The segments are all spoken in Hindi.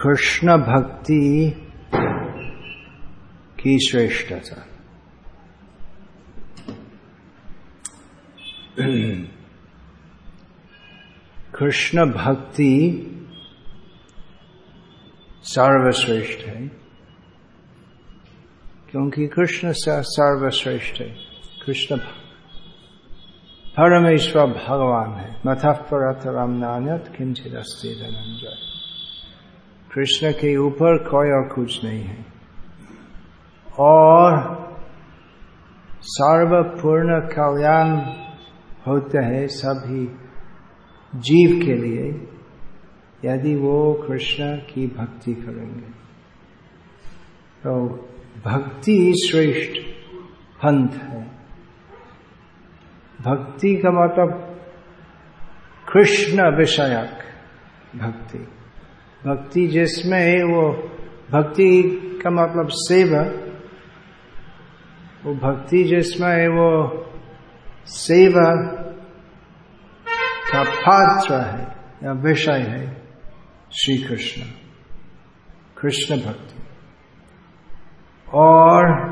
कृष्ण भक्ति की श्रेष्ठता। कृष्ण भक्ति सर्वश्रेष्ठ है, क्योंकि कृष्ण सर्वश्रेष्ठ है। कृष्ण परमेश्वर भगवान है। मथ परतरम नानत किंचित अस्ति धनंजय कृष्ण के ऊपर कोई और कुछ नहीं है। और सर्वपूर्ण कल्याण होते हैं सभी जीव के लिए, यदि वो कृष्ण की भक्ति करेंगे। तो भक्ति श्रेष्ठ पंथ है। भक्ति का मतलब कृष्ण विषयक भक्ति। भक्ति जिसमें है, वो भक्ति का मतलब सेवा। वो भक्ति जिसमें है, वो सेवा का पात्र है, या विषय है, श्री कृष्ण। कृष्ण भक्ति। और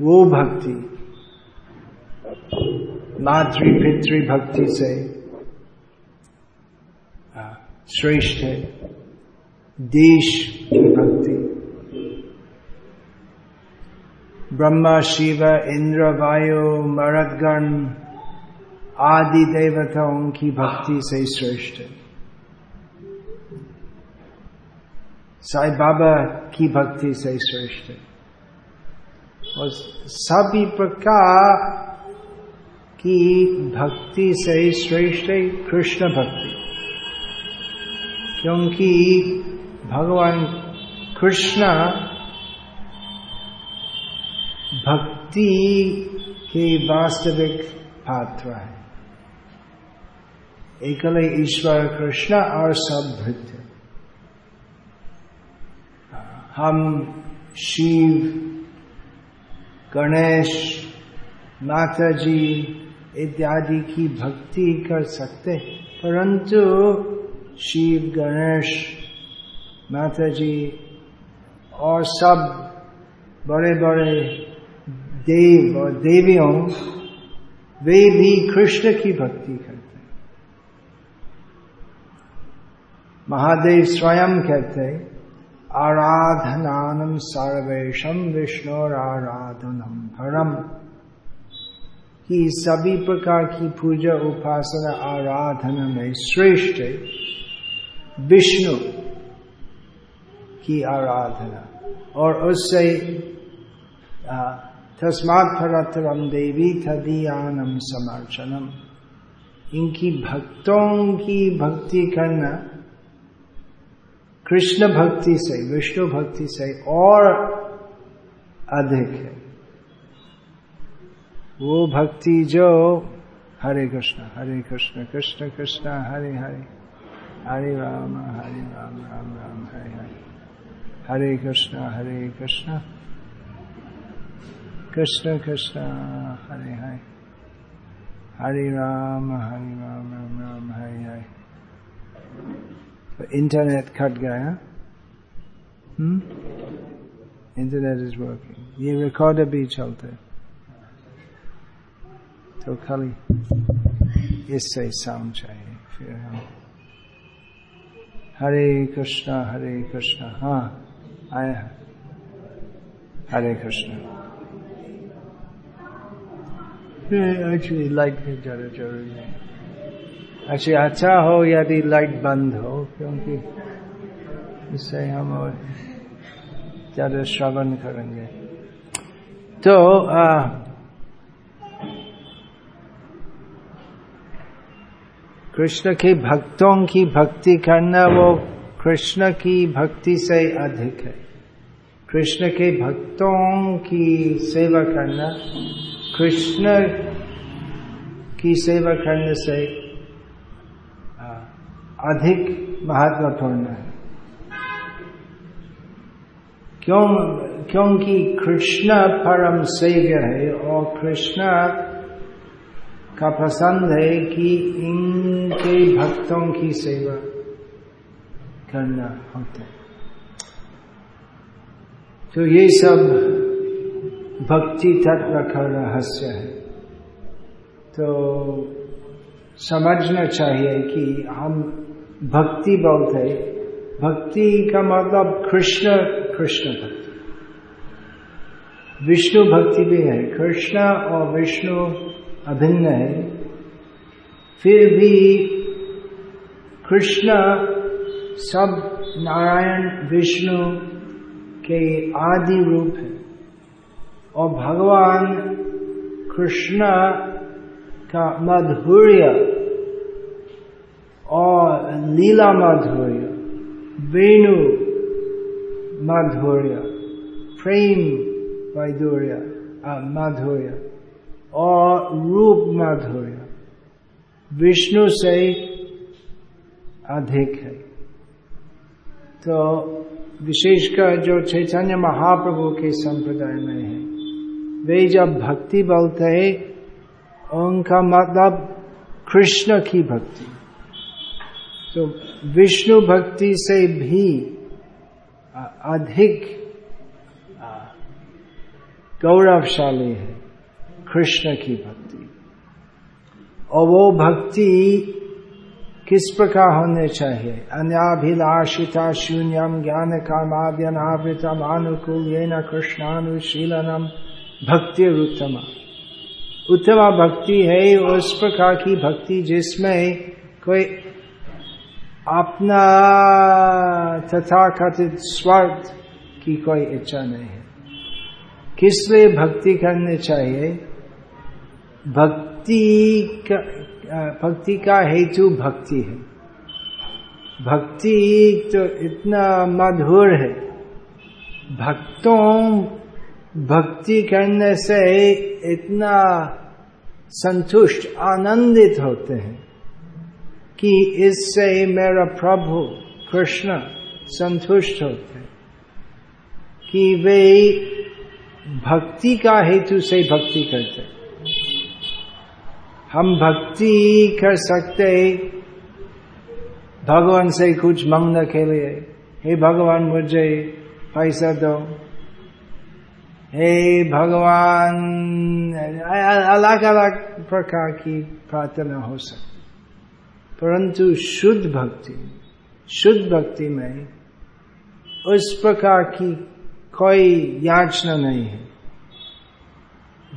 वो भक्ति मातृ पितृ भक्ति से श्रेष्ठ है। देश की भक्ति। ब्रह्मा, शिव, इंद्र, वायु, मरदगण आदि देवताओं की भक्ति से श्रेष्ठ है। साई बाबा की भक्ति से श्रेष्ठ है। और सभी प्रकार की भक्ति से श्रेष्ठ है, कृष्ण भक्ति। क्योंकि भगवान कृष्ण भक्ति के वास्तविक पात्र है। एकल ईश्वर कृष्ण और सब भृत्य। हम शिव, गणेश माता जी इत्यादि की भक्ति कर सकते परंतु शिव, गणेश माता जी और सब बड़े बड़े देव और देवियों, वे भी कृष्ण की भक्ति करते हैं। महादेव स्वयं कहते आराधनानम सर्वेशम विष्णुराराधनम भरम कि सभी प्रकार की पूजा उपासना आराधना में श्रेष्ठ विष्णु की आराधना। और उससे तस्मात् फरतरम देवी तदीयानम समर्चनम। इनकी भक्तों की भक्ति करना, कृष्ण भक्ति से, विष्णु भक्ति से और अधिक है। वो भक्ति जो हरे कृष्ण हरे कृष्ण कृष्ण कृष्ण, हरे हरे। हरे राम हरे राम राम राम हरे हरे हरे कृष्ण हरे कृष्ण कृष्ण कृष्ण हरे हरे हरे राम हरे राम राम राम हरे हरे इंटरनेट कट गया। इंटरनेट इज़ वर्किंग ये रिकॉर्डर भी चलते तो खाली इससे साउंड चाहिए। फिर हम हरे कृष्णा हरे कृष्णा। हाँ आया हरे कृष्णा। एक्चुअली लाइट भी ज़्यादा ज़रूरी है। अच्छा अच्छा हो यदि लाइट बंद हो क्योंकि इससे हम ज़्यादा श्रवण करेंगे। तो आ, कृष्ण के भक्तों की भक्ति करना वो कृष्ण की भक्ति से अधिक है। कृष्ण के भक्तों की सेवा करना, कृष्ण की सेवा करने से अधिक महत्वपूर्ण है। क्यों, क्योंकि कृष्ण परम सेव्य है और कृष्ण का पसंद है कि इनके भक्तों की सेवा करना होता है। तो ये सब भक्ति तत्व का रहस्य है। तो समझना चाहिए कि हम भक्ति बहुत है। भक्ति का मतलब कृष्ण कृष्ण भक्ति। विष्णु भक्ति भी है। कृष्ण और विष्णु अभिन्न है। फिर भी कृष्ण सब नारायण, विष्णु के आदि रूप है। और भगवान कृष्ण का मधुर्य और लीला माधुर्य, वेणु माधुर्य, प्रेम वैदुर्य माधुर्य। और रूप माधुर्य विष्णु से अधिक है। तो विशेषकर जो चैतन्य महाप्रभु के संप्रदाय में है, वे जब भक्ति बोलते हैं, उनका मतलब कृष्ण की भक्ति। तो विष्णु भक्ति से भी अधिक गौरवशाली है। कृष्ण की भक्ति। और वो भक्ति किस प्रकार होने चाहिए? अन्याभिलाषिता शून्यम ज्ञान कामाद्यनावृतम अनुकूल ये न कृष्णानुशीलनम भक्ति उत्तमा। उत्तमा भक्ति है, उस प्रकार की भक्ति जिसमें कोई अपना तथा कथित स्वार्थ की कोई इच्छा नहीं है। किस लिए भक्ति करनी चाहिए? भक्ति का भक्ति का हेतु भक्ति है। भक्ति तो इतना मधुर है। भक्तों, भक्ति करने से इतना संतुष्ट, आनंदित होते हैं कि इससे मेरा प्रभु कृष्ण संतुष्ट होते हैं कि वे भक्ति का हेतु से भक्ति करते हैं। हम भक्ति कर सकते। भगवान से कुछ मांगने के लिए हे भगवान, मुझे पैसा दो। हे भगवान, अलग अलग प्रकार की प्रार्थना हो सकती। परंतु शुद्ध भक्ति शुद्ध भक्ति में उस प्रकार की कोई याचना नहीं है।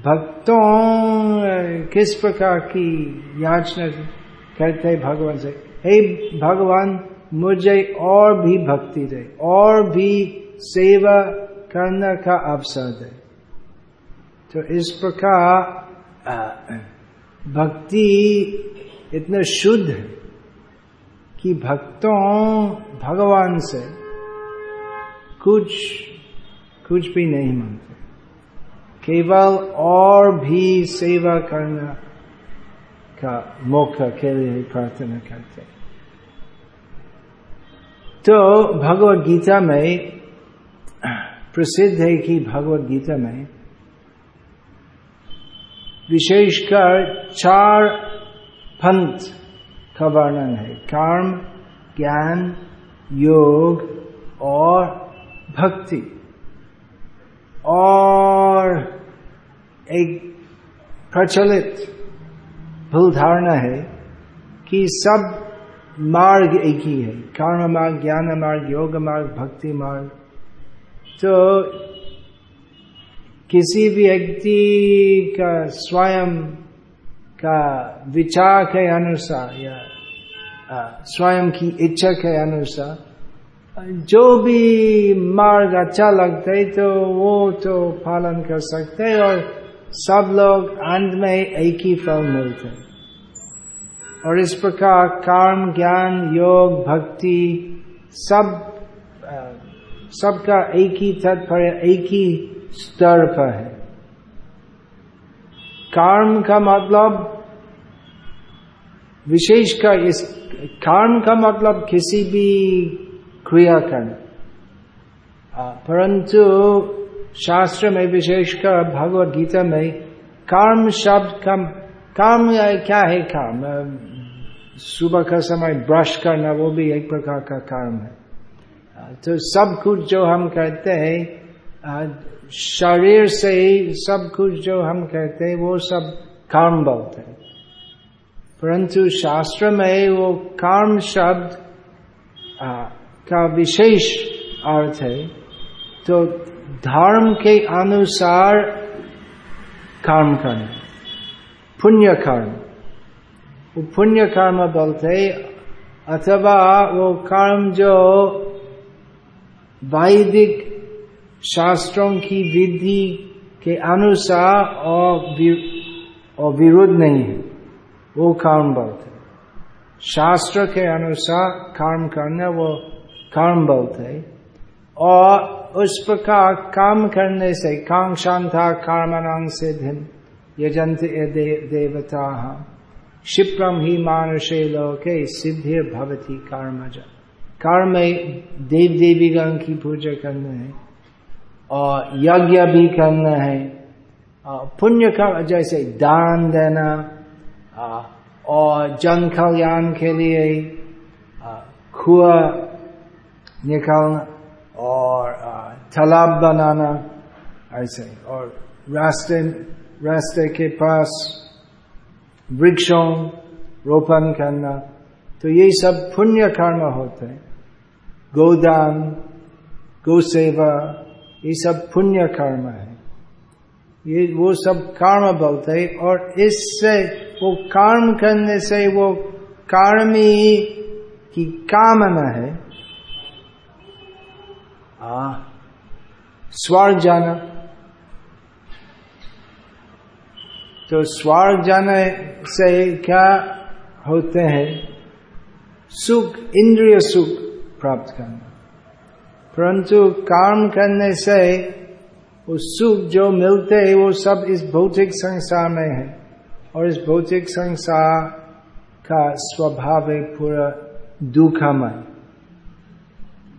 भक्तों, किस प्रकार की याचना करते भगवान से? हे भगवान, मुझे और भी भक्ति दे, और भी सेवा करने का अवसर दे। तो इस प्रकार भक्ति इतना शुद्ध है कि भक्तों, भगवान से कुछ कुछ भी नहीं मांगते। केवल और भी सेवा करना का मौका के लिए प्रार्थना करते तो भगवत गीता में, प्रसिद्ध है कि भगवत गीता में विशेषकर चार पंथ का वर्णन है। कर्म, ज्ञान, योग और भक्ति। और एक प्रचलित भूल धारणा है कि सब मार्ग एक ही है। कर्म मार्ग, ज्ञान मार्ग, योग मार्ग, भक्ति मार्ग। तो किसी भी व्यक्ति का स्वयं का विचार के अनुसार या स्वयं की इच्छा के अनुसार जो भी मार्ग अच्छा लगता है तो वो तो पालन कर सकते और सब लोग अंत में एक ही फल मिलते और इस प्रकार कर्म ज्ञान, योग, भक्ति सब सबका एक ही तात्पर्य एक ही स्तर पर है। कर्म का मतलब विशेष का इस कर्म का मतलब किसी भी क्रिया करना परंतु शास्त्र में विशेषकर भगवत गीता में कर्म शब्द का काम क्या है काम? सुबह का समय ब्रश करना, वो भी एक प्रकार का काम है। तो सब कुछ जो हम कहते हैं शरीर से ही सब कुछ जो हम कहते हैं, वो सब कर्म बोलते हैं। परंतु शास्त्र में वो कर्म शब्द का विशेष अर्थ है तो धर्म के अनुसार कर्म करना, पुण्य कर्म। वो पुण्य कर्म बोलते अथवा वो कर्म जो वैदिक शास्त्रों की विधि के अनुसार और विरुद्ध नहीं है, वो कर्म बोलते शास्त्र के अनुसार कर्म करना वो कर्म बोलते और उस प्रकार काम करने से कांक्षांता कर्मनांग से भिन्न यजंत देवता। क्षिप्रम ही मानुषे लोके सिद्धि भवती कर्मज। कर्म देव देवीगण की पूजा करना है, और यज्ञ भी करना है पुण्य का जैसे दान देना और जन कल्याण के लिए खुआ निकालना और तालाब बनाना, ऐसे, और रास्ते रास्ते के पास वृक्षों रोपण करना तो ये सब पुण्य कर्म होते हैं। गोदान गौ सेवा ये सब पुण्य कर्म है। ये, वो सब कर्म बोलते हैं, और इससे, वो कर्म करने से वो कर्मी की कामना है। स्वर्ग जाना। तो स्वर्ग जाने से क्या होते हैं? सुख, इंद्रिय सुख प्राप्त करना। परंतु काम करने से वो सुख जो मिलते हैं, वो सब इस भौतिक संसार में है। और इस भौतिक संसार का स्वभाव है पूरा दुखमय।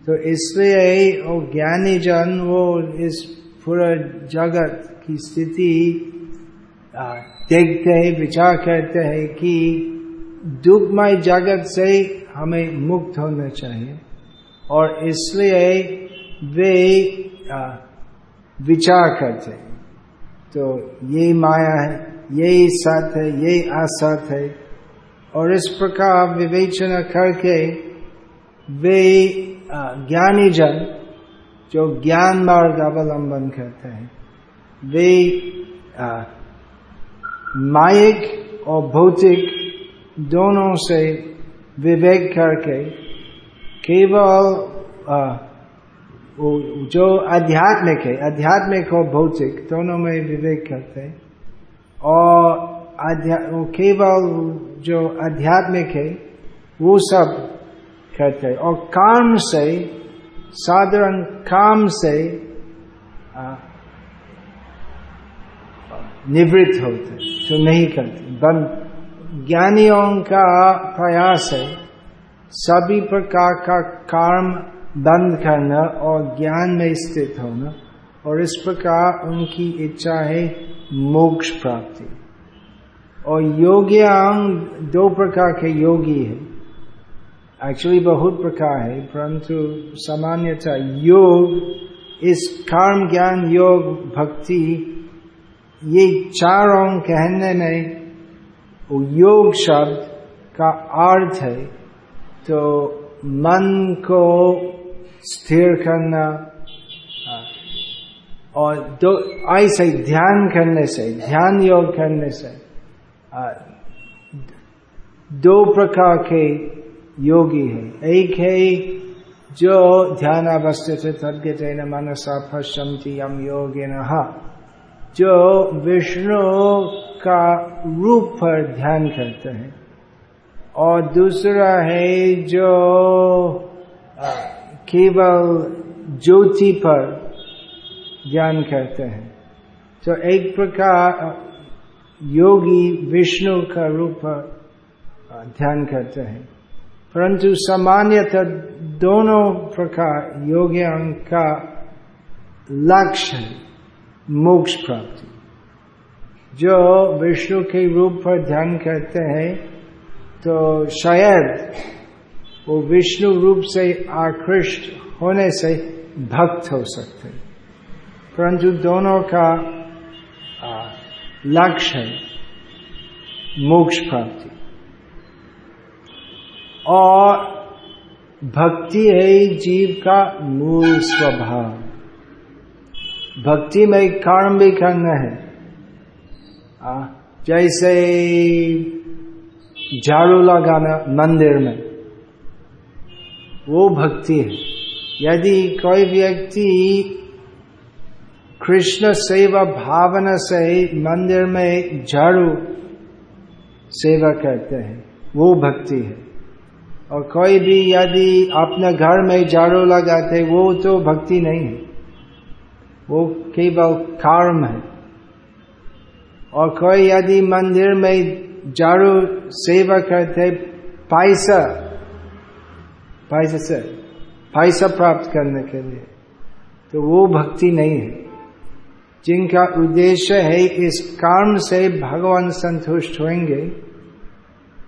तो इसलिए वो ज्ञानी जन, वो इस पूरा जगत की स्थिति देखते हैं, विचार करते हैं कि दुखमय जगत से हमें मुक्त होना चाहिए। और इसलिए वे विचार करते हैं। तो ये माया है, यही सत है, यही असत है। और इस प्रकार विवेचना करके वे ज्ञानी जन जो ज्ञान मार्ग अवलंबन करते हैं, वे माइक और भौतिक दोनों से विवेक करके केवल जो आध्यात्मिक है, आध्यात्मिक और भौतिक दोनों में विवेक करते हैं, और केवल जो आध्यात्मिक है, वो सब करते हैं। और काम से, साधारण काम से निवृत्त होते जो नहीं करते बंद ज्ञानियों का प्रयास है, सभी प्रकार का काम बंद करना और ज्ञान में स्थित होना, और इस प्रकार उनकी इच्छा है मोक्ष प्राप्ति। और योग्यांग दो प्रकार के योगी है। एक्चुअली बहुत प्रकार है परंतु सामान्यतः योग इस कर्म ज्ञान योग भक्ति ये चारों कहने में वो योग शब्द का अर्थ है तो मन को स्थिर करना और दो ऐसे ध्यान करने से ध्यान योग करने से दो प्रकार के योगी है। एक है जो ध्यान अवस्थित तद्गत मनसा पश्यंती यम योगिन। जो विष्णु का रूप पर ध्यान करते हैं। और दूसरा है जो केवल ज्योति पर ज्ञान करते हैं। तो एक प्रकार योगी विष्णु का रूप ध्यान करते हैं। परंतु सामान्यतः दोनों प्रकार योगियों का लक्ष्य है मोक्ष प्राप्ति। जो विष्णु के रूप पर ध्यान करते हैं तो शायद वो विष्णु रूप से आकृष्ट होने से भक्त हो सकते परंतु दोनों का लक्ष्य है मोक्ष प्राप्ति। और भक्ति है जीव का मूल स्वभाव। भक्ति में कर्म भी करना है। आ, जैसे झाड़ू लगाना मंदिर में वो भक्ति है। यदि कोई व्यक्ति कृष्ण सेवा भावना से मंदिर में झाड़ू सेवा करते हैं वो भक्ति है। और कोई भी यदि अपने घर में झाड़ू लगाते, वो तो भक्ति नहीं है। वो केवल कर्म है। और कोई यदि मंदिर में झाड़ू सेवा करते, पैसा पैसा से, पैसा प्राप्त करने के लिए तो वो भक्ति नहीं है। जिनका उद्देश्य है इस कर्म से भगवान संतुष्ट होंगे,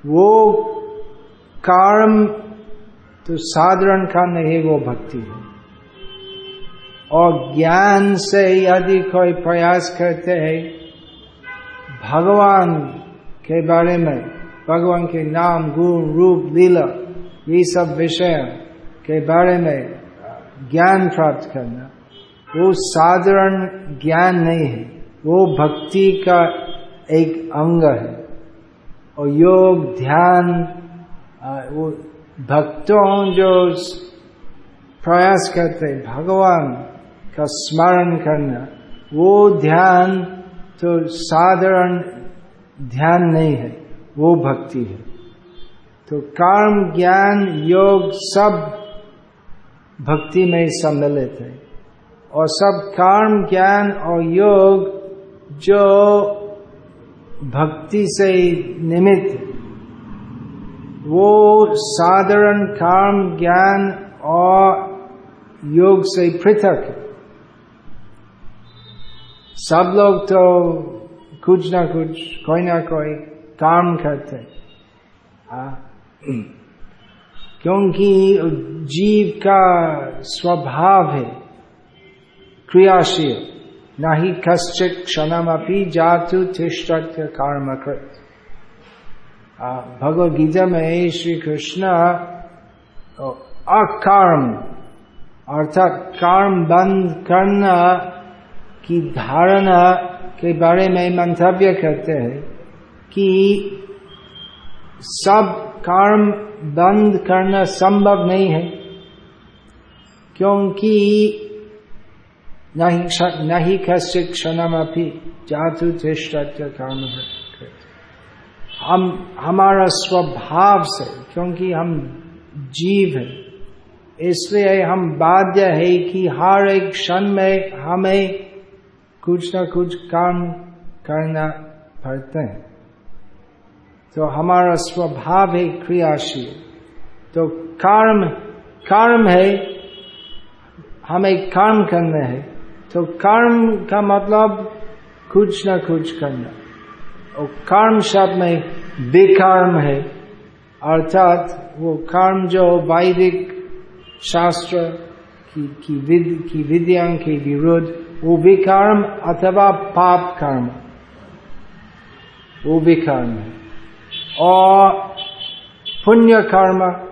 वो कर्म तो साधारण का नहीं, वो भक्ति है। और ज्ञान से यदि कोई प्रयास करते हैं, भगवान के बारे में, भगवान के नाम, गुण, रूप, लीला, ये सब विषय के बारे में ज्ञान प्राप्त करना, वो साधारण ज्ञान नहीं है। वो भक्ति का एक अंग है। और योग, ध्यान वो भक्तों जो प्रयास करते भगवान का स्मरण करना, वो ध्यान तो साधारण ध्यान नहीं है, वो भक्ति है। तो कर्म ज्ञान, योग सब भक्ति में सम्मिलित है। और सब कर्म ज्ञान और योग जो भक्ति से निमित्त वो साधारण कर्म ज्ञान और योग से पृथक सब लोग तो कुछ ना कुछ, कोई ना कोई काम करते क्योंकि जीव का स्वभाव है क्रियाशील। न ही कश्चित अपनी जातु तिष्ठत्य कर्मकृत। भगवद गीता में श्री कृष्ण अकर्म, अर्थात कर्म बंद करना की धारणा के बारे में मंतव्य करते हैं कि सब कर्म बंद करना संभव नहीं है, क्योंकि नहीं कश्चित क्षणम अपनी जातु चेष्टा कर्म हम, हमारा स्वभाव से, क्योंकि हम जीव है, इसलिए हम बाध्य है कि हर एक क्षण में हमें कुछ ना कुछ काम करना पड़ते हैं। तो हमारा स्वभाव है क्रियाशील। तो कर्म कर्म है, हमें कर्म करना है। तो कर्म का मतलब कुछ ना कुछ करना। और कर्म शब्द में बेकर्म है। अर्थात वो कर्म जो वैदिक शास्त्र की की, विद, की विद्या के विरोध वो विकर्म अथवा पाप कर्म। वो विकर्म है। और पुण्य कर्म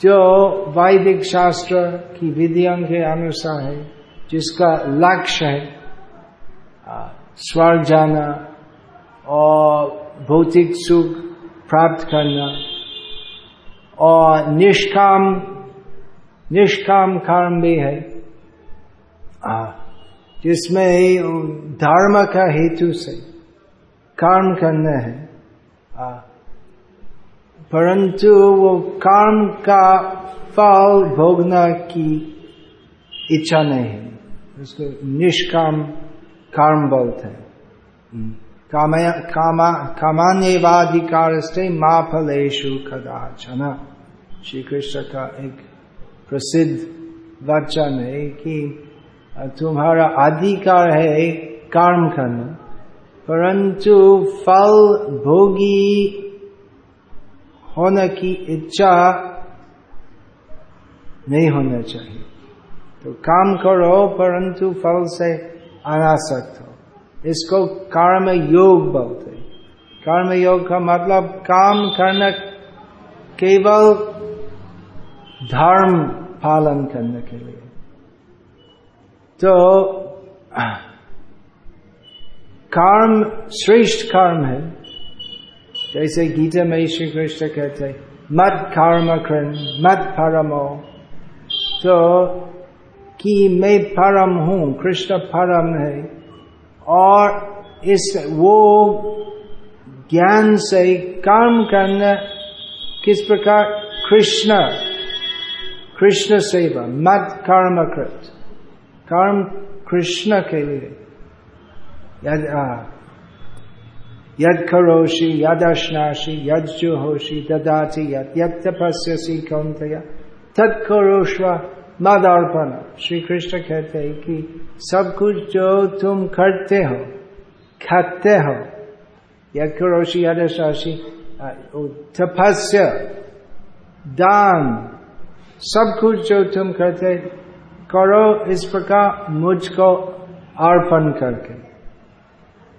जो वैदिक शास्त्र की विधियों के अनुसार है जिसका लक्ष्य है स्वर्ग जाना और भौतिक सुख प्राप्त करना और निष्काम निष्काम कर्म भी है। जिसमें धर्म का हेतु से कर्म करना है। परंतु वो कर्म का फल भोगना की इच्छा नहीं है। उसको निष्काम कर्म बोलते हैं। कामान्यवाधिकार माँ फलेशु कदाचन। श्री कृष्ण का एक प्रसिद्ध वचन है कि तुम्हारा अधिकार है कर्म करना, परंतु फल भोगी होने की इच्छा नहीं होना चाहिए। तो काम करो, परंतु फल से अनासक्त हो। इसको कर्म योग बोलते कर्म योग का मतलब काम करना, केवल धर्म पालन करने के लिए। तो कर्म श्रेष्ठ कर्म है। जैसे गीता में श्री कृष्ण कहते मत कर्म कृण मत परमो। तो कि मैं परम हूँ, कृष्ण परम है। और इस वो ज्ञान से कर्म करना किस प्रकार? कृष्ण। कृष्ण सेवा मत कर्म कृत कर्म कृष्ण के लिए। यद यद करोषि, यद अश्नाशी यद जुहोषि, ददाति यद यद तपस्यसी कौनतया। तद करोश्व मद अर्पण श्री कृष्ण कहते हैं कि सब कुछ जो तुम करते हो, खाते हो यद अश्नाशी तपस्या, दान, सब कुछ जो तुम करते करो इस प्रकार मुझको अर्पण करके।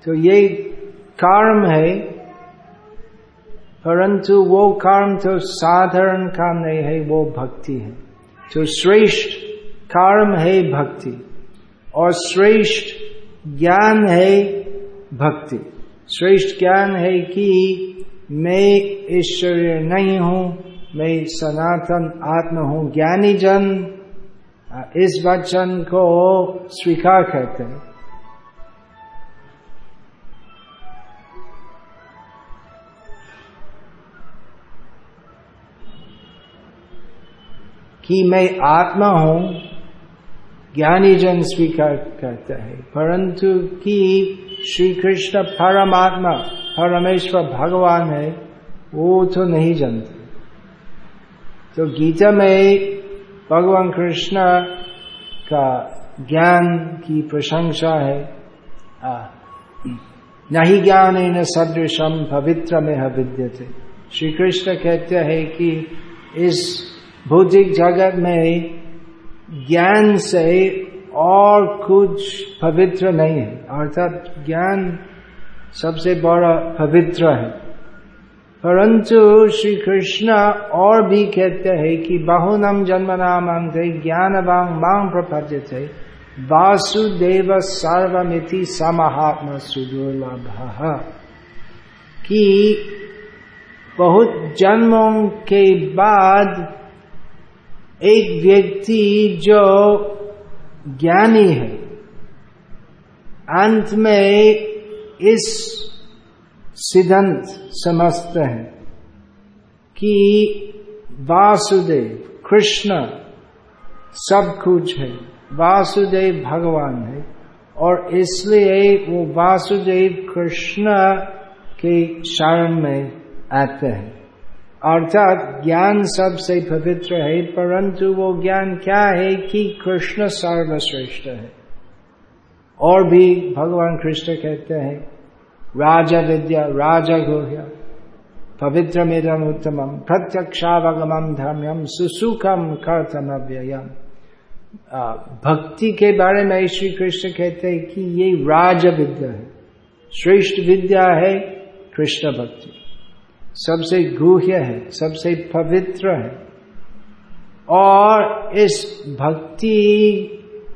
तो ये कर्म है, परंतु वो कर्म तो साधारण काम नहीं है, वो भक्ति है। तो श्रेष्ठ कर्म है भक्ति और श्रेष्ठ ज्ञान है भक्ति। श्रेष्ठ ज्ञान है कि मैं ईश्वरीय नहीं हूँ, मैं सनातन आत्मा हूँ, ज्ञानी जन। इस वचन को स्वीकार करते हैं। कि मैं आत्मा हूँ, ज्ञानी जन स्वीकार करता है। परंतु कि श्री कृष्ण परमात्मा, परमेश्वर भगवान है, वो तो नहीं जानते। तो गीता में भगवान कृष्ण का ज्ञान की प्रशंसा है। नहीं ज्ञान है न सदृशम पवित्र में थे श्री कृष्ण कहते हैं कि इस भौतिक जगत में ज्ञान से और कुछ पवित्र नहीं है। अर्थात ज्ञान सबसे बड़ा पवित्र है। परंतु श्री कृष्ण और भी कहते हैं कि बहुनम जन्म नाम थे ज्ञान वांग मांग प्रपद्य थे। वासुदेव सर्वमिति समहात्म सुदुर्लभ कि बहुत जन्मों के बाद एक व्यक्ति जो ज्ञानी है। अंत में इस सिद्धांत समझते हैं कि वासुदेव, कृष्ण सब कुछ है। वासुदेव भगवान है और इसलिए वो वासुदेव कृष्ण के शरण में आते हैं। अर्थात ज्ञान सबसे पवित्र है, परंतु वो ज्ञान क्या है कि कृष्ण सर्वश्रेष्ठ है। और भी भगवान कृष्ण कहते हैं, राजा विद्या, राजा गुह्य, पवित्र मेदम उत्तम प्रत्यक्षावगम धर्म्यम सुसुखम कर्तम अव्ययम भक्ति के बारे में श्री कृष्ण कहते हैं कि ये राज विद्या है, श्रेष्ठ विद्या है कृष्ण भक्ति। सबसे गुह्य है सबसे पवित्र है। और इस भक्ति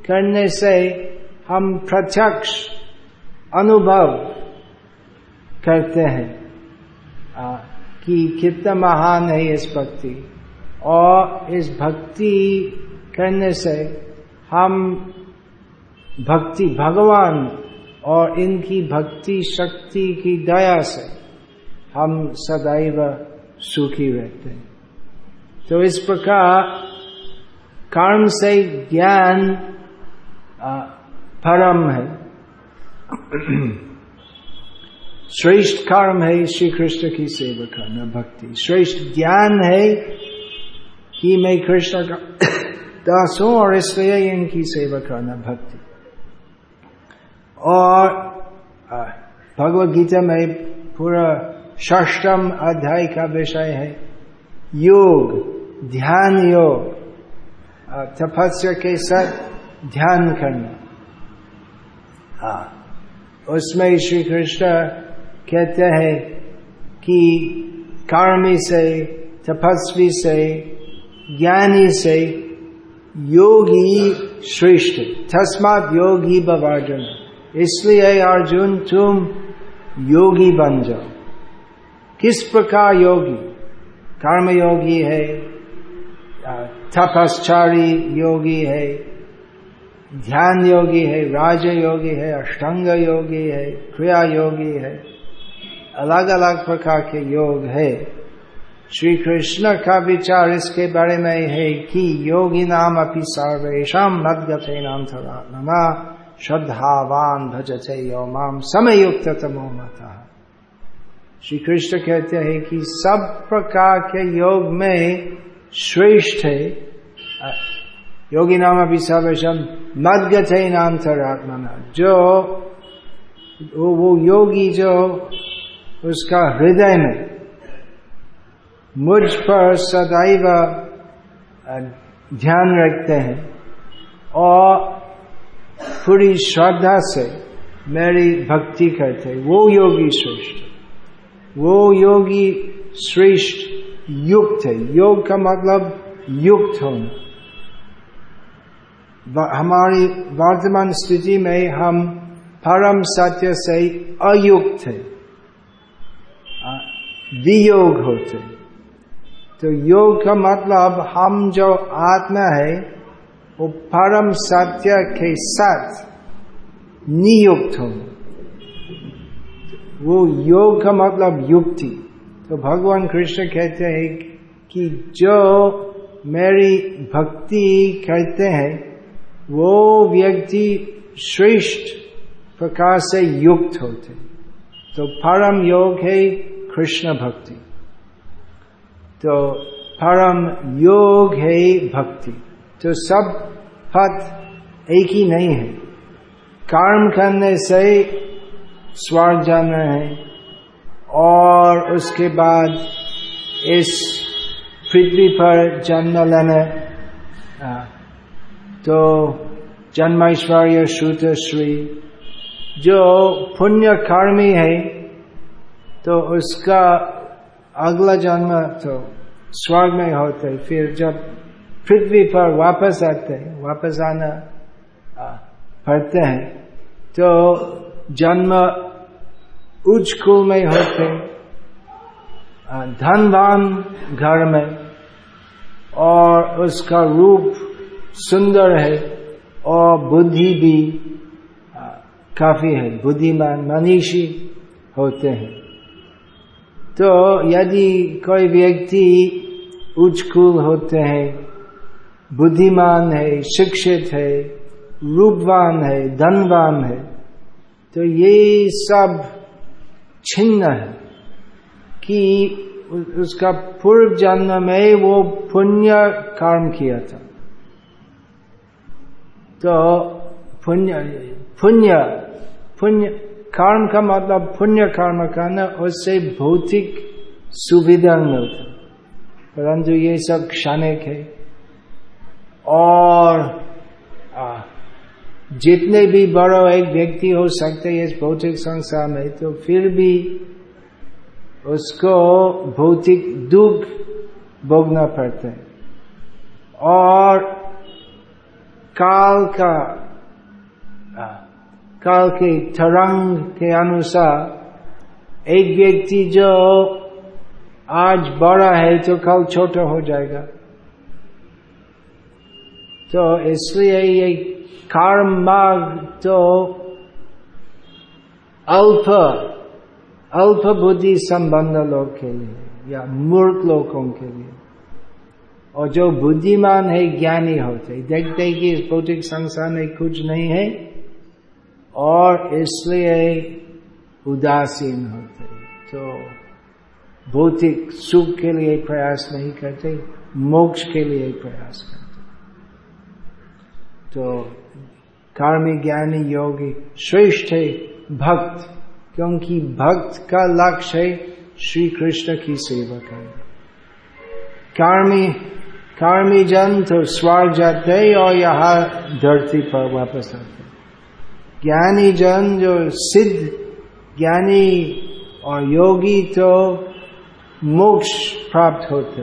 करने से हम प्रत्यक्ष अनुभव करते हैं आ, कि कितना महान है इस भक्ति। और इस भक्ति करने से हम भक्ति भगवान और इनकी भक्ति शक्ति की दया से हम सदैव सुखी रहते हैं। तो इस प्रकार कर्म से ज्ञान परम है। श्रेष्ठ कर्म है श्री कृष्ण की सेवा करना, भक्ति। श्रेष्ठ ज्ञान है कि मैं कृष्ण का दास हूँ और इसलिए इनकी सेवा करना, भक्ति। और भगवत गीता में पूरा षष्टम अध्याय का विषय है। योग, ध्यान योग। तपस्या के साथ ध्यान करना। हाँ उसमें श्री कृष्ण कहते हैं कि कर्मी से, तपस्वी से, ज्ञानी से योगी श्रेष्ठ। तस्मात योगी बवार्जन इसलिए अर्जुन, तुम योगी बन जाओ। किस प्रकार योगी? कर्म योगी है तपस्चारी योगी है, ध्यान योगी है राज योगी है, अष्टांग योगी है, क्रिया योगी है अलग अलग प्रकार के योग है। श्री कृष्ण का विचार इसके बारे में है कि योगी नाम अपनी सर्वेशम मदगते नाम नमा। श्रद्धावान भजते यो माम समयुक्त तमो मता। श्री कृष्ण कहते हैं कि सब प्रकार के योग में श्रेष्ठ है। योगी नाम अभी सर्वेशम मदगते नाम तरात्मना जो, वो योगी जो उसका हृदय में मुझ पर सदैव ध्यान रखते हैं और पूरी श्रद्धा से मेरी भक्ति करते वो योगी श्रेष्ठ वो योगी श्रेष्ठ युक्त है। योग का मतलब युक्त होना हमारी वर्तमान स्थिति में हम परम सत्य से अयुक्त है। वियोग होते तो योग का मतलब हम जो आत्मा है, वो परम सत्य के साथ नियुक्त हो। वो योग का मतलब युक्ति। तो भगवान कृष्ण कहते हैं कि जो मेरी भक्ति करते हैं, वो व्यक्ति श्रेष्ठ प्रकार से युक्त होते तो परम योग है कृष्ण भक्ति। तो परम योग है भक्ति। तो सब पथ एक ही नहीं है। कर्म करने से स्वर्ग जाना है। और उसके बाद इस पृथ्वी पर जन्म लेना तो जन्मेश्वर्य श्रुत श्री, जो पुण्य कर्मी है तो उसका अगला जन्म तो स्वर्ग में होते फिर जब पृथ्वी पर वापस आते हैं, वापस आना पड़ते हैं तो जन्म उच्च कुल में होते धनवान घर में, और उसका रूप सुंदर है, और बुद्धि भी काफ़ी है। बुद्धिमान मनीषी होते हैं। तो यदि कोई व्यक्ति उच्चकुल होते हैं, बुद्धिमान है, शिक्षित है, रूपवान है, धनवान है तो ये सब छिन्न है कि उसका पूर्व जन्म में वो पुण्य कर्म किया था। तो पुण्य पुण्य पुण्य कर्म का मतलब पुण्य कर्म करना उससे भौतिक सुविधा मिलता। परंतु ये सब क्षणिक है। और आ, जितने भी बड़ो एक व्यक्ति हो सकते हैं इस भौतिक संसार में तो फिर भी उसको भौतिक दुख भोगना पड़ता है। और काल का काल के तरंग के अनुसार एक व्यक्ति जो आज बड़ा है तो कल छोटा हो जाएगा। तो इसलिए ये कर्म मार्ग तो अल्प अल्प बुद्धि संबंध लोग के लिए या मूर्ख लोगों के लिए और जो बुद्धिमान है ज्ञानी होते देखते हैं कि इस भौतिक संसार में कुछ नहीं है और इसलिए उदासीन होते तो भौतिक सुख के लिए प्रयास नहीं करते मोक्ष के लिए प्रयास करते तो कर्मी ज्ञानी योगी श्रेष्ठ है, भक्त, क्योंकि भक्त का लक्ष्य है श्री कृष्ण की सेवा करना। कार्मी कार्मी जन तो स्वर्ग जाते और यहाँ धरती पर वापस आते ज्ञानी जन जो सिद्ध, ज्ञानी और योगी तो मोक्ष प्राप्त होते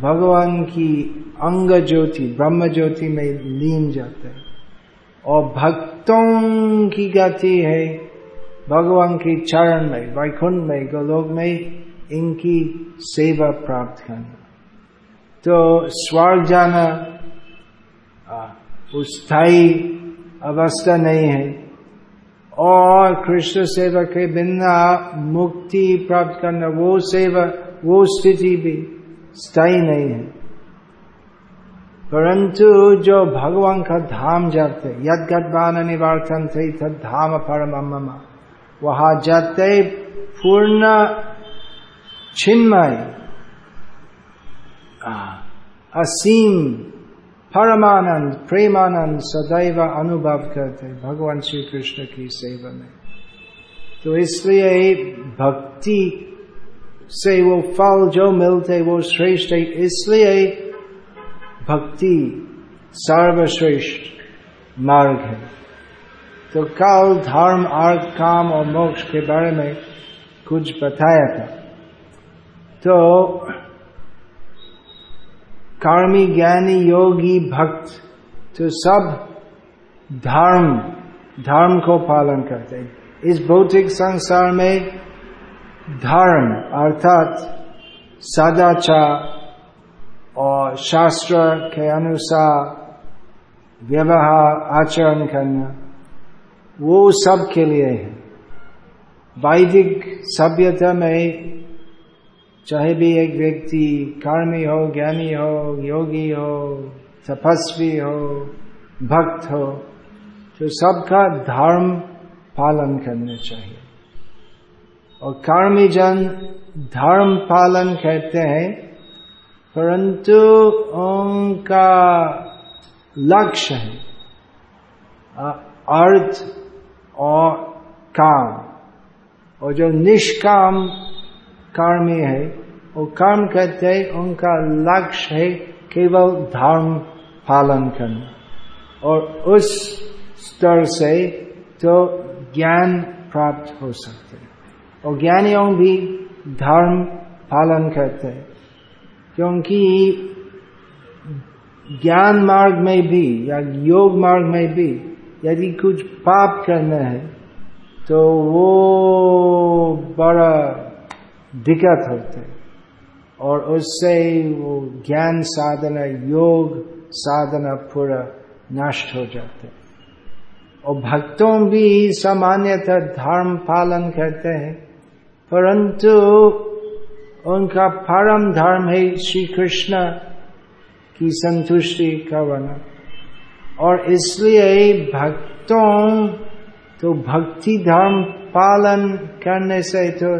भगवान की अंग ज्योति, ब्रह्म ज्योति में लीन जाते हैं। और भक्तों की गति है, भगवान के चरण में, वैकुंठ में, गोलोक में इनकी सेवा प्राप्त करना। तो स्वर्ग जाना स्थायी अवस्था नहीं है। और कृष्ण सेवा के बिना मुक्ति प्राप्त करना, वो सेवा, वो स्थिति भी स्थायी नहीं है। परंतु जो भगवान का धाम जाते यद गदबान निवार्थन थे तद धाम परम वहाँ जाते पूर्ण छिन्मय असीम, परमानंद, प्रेमानंद सदैव अनुभव करते भगवान श्री कृष्ण की सेवा में। तो इसलिए भक्ति से वो फल जो मिलते, वो श्रेष्ठ है, इसलिए भक्ति सर्वश्रेष्ठ मार्ग है। तो कल, धर्म अर्थ काम और मोक्ष के बारे में कुछ बताया था। तो कर्मी, ज्ञानी, योगी, भक्त तो सब धर्म धर्म को पालन करते इस भौतिक संसार में धर्म अर्थात सदाचार और शास्त्र के अनुसार व्यवहार आचरण करना वो सब के लिए है वैदिक सभ्यता में चाहे भी एक व्यक्ति कर्मी हो ज्ञानी हो योगी हो तपस्वी हो भक्त हो तो सबका धर्म पालन करना चाहिए और कर्मी जन धर्म पालन करते हैं, परंतु उनका लक्ष्य है अर्थ और काम। और जो निष्काम कर्मी है, वो कर्म करते हैं, उनका लक्ष्य है केवल धर्म पालन करना। और उस स्तर से तो ज्ञान प्राप्त हो सकते और ज्ञानियों भी धर्म पालन करते हैं। क्योंकि ज्ञान मार्ग में भी या योग मार्ग में भी यदि कुछ पाप करना है तो वो बड़ा दिक्कत होते और उससे वो ज्ञान साधना, योग साधना पूरा नष्ट हो जाते और भक्तों भी सामान्यतः धर्म पालन करते हैं। परंतु उनका परम धर्म है श्री कृष्ण की संतुष्टि का वर्णन और इसलिए भक्तों तो भक्ति धर्म पालन करने से तो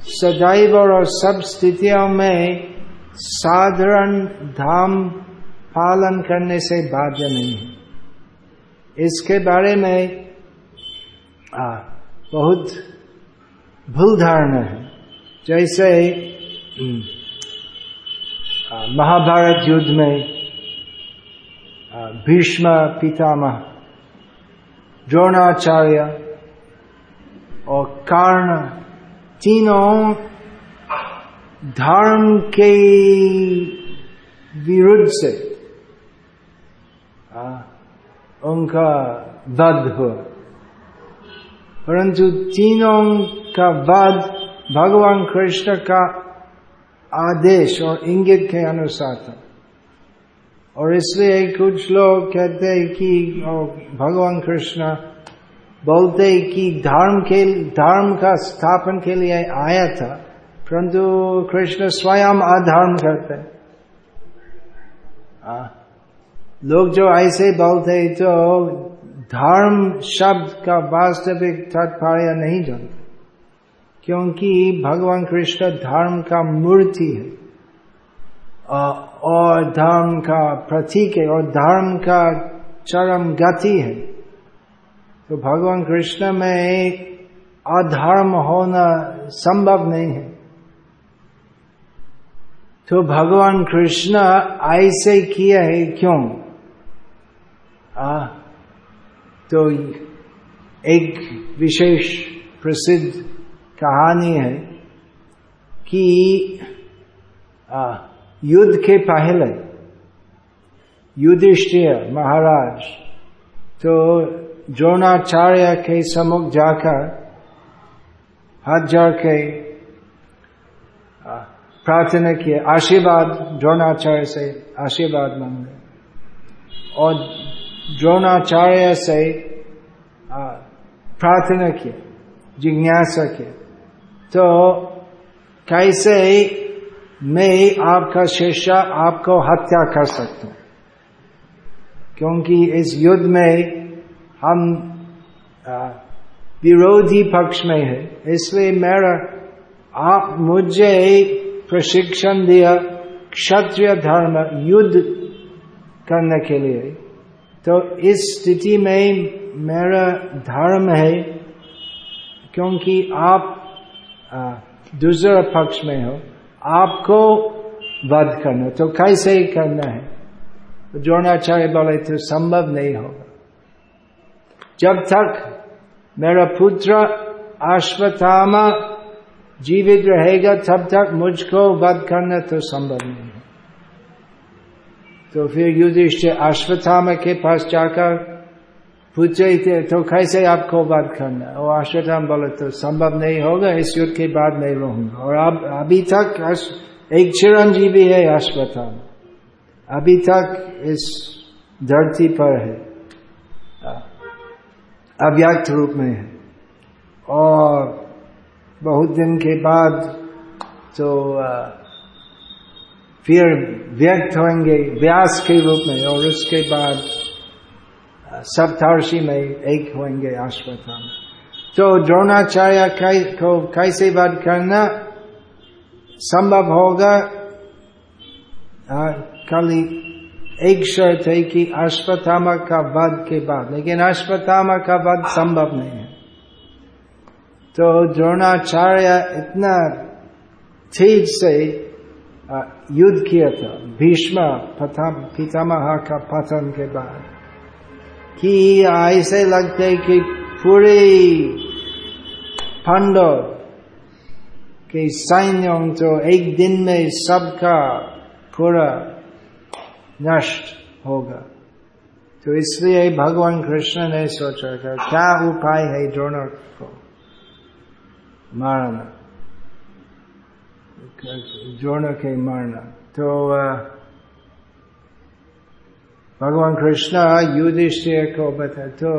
सदैव और सब स्थितियों में साधारण धाम पालन करने से बाध्य नहीं है। इसके बारे में आ, बहुत भूल धारणा है। जैसे महाभारत युद्ध में भीष्म, पितामह, द्रोणाचार्य और कर्ण तीनों धर्म के विरुद्ध से उनका वध हुआ। परंतु तीनों का वध भगवान कृष्ण का आदेश और इंगित के अनुसार था। और इसलिए कुछ लोग कहते हैं कि भगवान कृष्ण बोलते हैं कि धर्म के, धर्म का स्थापन के लिए आया था, परंतु कृष्ण स्वयं अधर्म करते लोग जो ऐसे बोलते हैं तो धर्म शब्द का वास्तविक तात्पर्य नहीं जानते। क्योंकि भगवान कृष्ण धर्म का मूर्ति है। और धर्म का प्रतीक है और धर्म का चरम गति है। तो भगवान कृष्ण में एक अधर्म होना संभव नहीं है। तो भगवान कृष्ण ऐसे किया है क्यों? आ, तो एक विशेष प्रसिद्ध कहानी है कि युद्ध के पहले युधिष्ठिर महाराज तो द्रोणाचार्य के समुख जाकर हाथ जोड़ के प्रार्थना किए, आशीर्वाद, द्रोणाचार्य से आशीर्वाद मांगे। और द्रोणाचार्य से प्रार्थना किए, जिज्ञासा किए। तो कैसे मैं आपका शिष्य आपको हत्या कर सकता हूँ? क्योंकि इस युद्ध में हम विरोधी पक्ष में है। इसलिए मेरा, आप मुझे प्रशिक्षण दिया क्षत्रिय धर्म युद्ध करने के लिए। तो इस स्थिति में मेरा धर्म है, क्योंकि आप दूसरे पक्ष में हो, आपको वध करना तो कैसे ही करना है? द्रोणाचार्य बोले तो संभव नहीं होगा। जब तक मेरा पुत्र अश्वत्थामा जीवित रहेगा, तब तक मुझको वध करना तो संभव नहीं है। तो फिर युधिष्ठ अश्वत्थामा के पास जाकर पूछे थे तो कैसे आपको बात करना? और अश्वत्थाम बोले तो संभव नहीं होगा, इस युद्ध के बाद नहीं रहूँगा। और अब, अभी तक एक चिरंजीवी है अश्वत्थाम अभी तक इस धरती पर है। अव्यक्त रूप में है। और बहुत दिन के बाद तो फिर व्यक्त होंगे, व्यास के रूप में, और उसके बाद सप्तार्षि में एक होंगे अश्वत्थाम तो द्रोणाचार्य को कैसे बात करना संभव होगा? खाली एक शर्त है कि अश्वत्थामा का वध के बाद, लेकिन अश्वत्थामा का वध संभव नहीं है। तो द्रोणाचार्य इतना तेज से युद्ध किया था। भीष्म पितामह का पतन के बाद। कि ऐसे लगते कि पूरे पांडव के सैन्यों तो एक दिन में सबका पूरा नष्ट होगा तो इसलिए भगवान कृष्ण ने सोचा था क्या उपाय है द्रोण को मारना द्रोण के मारना तो भगवान कृष्ण युधिष्ठिर को बता तो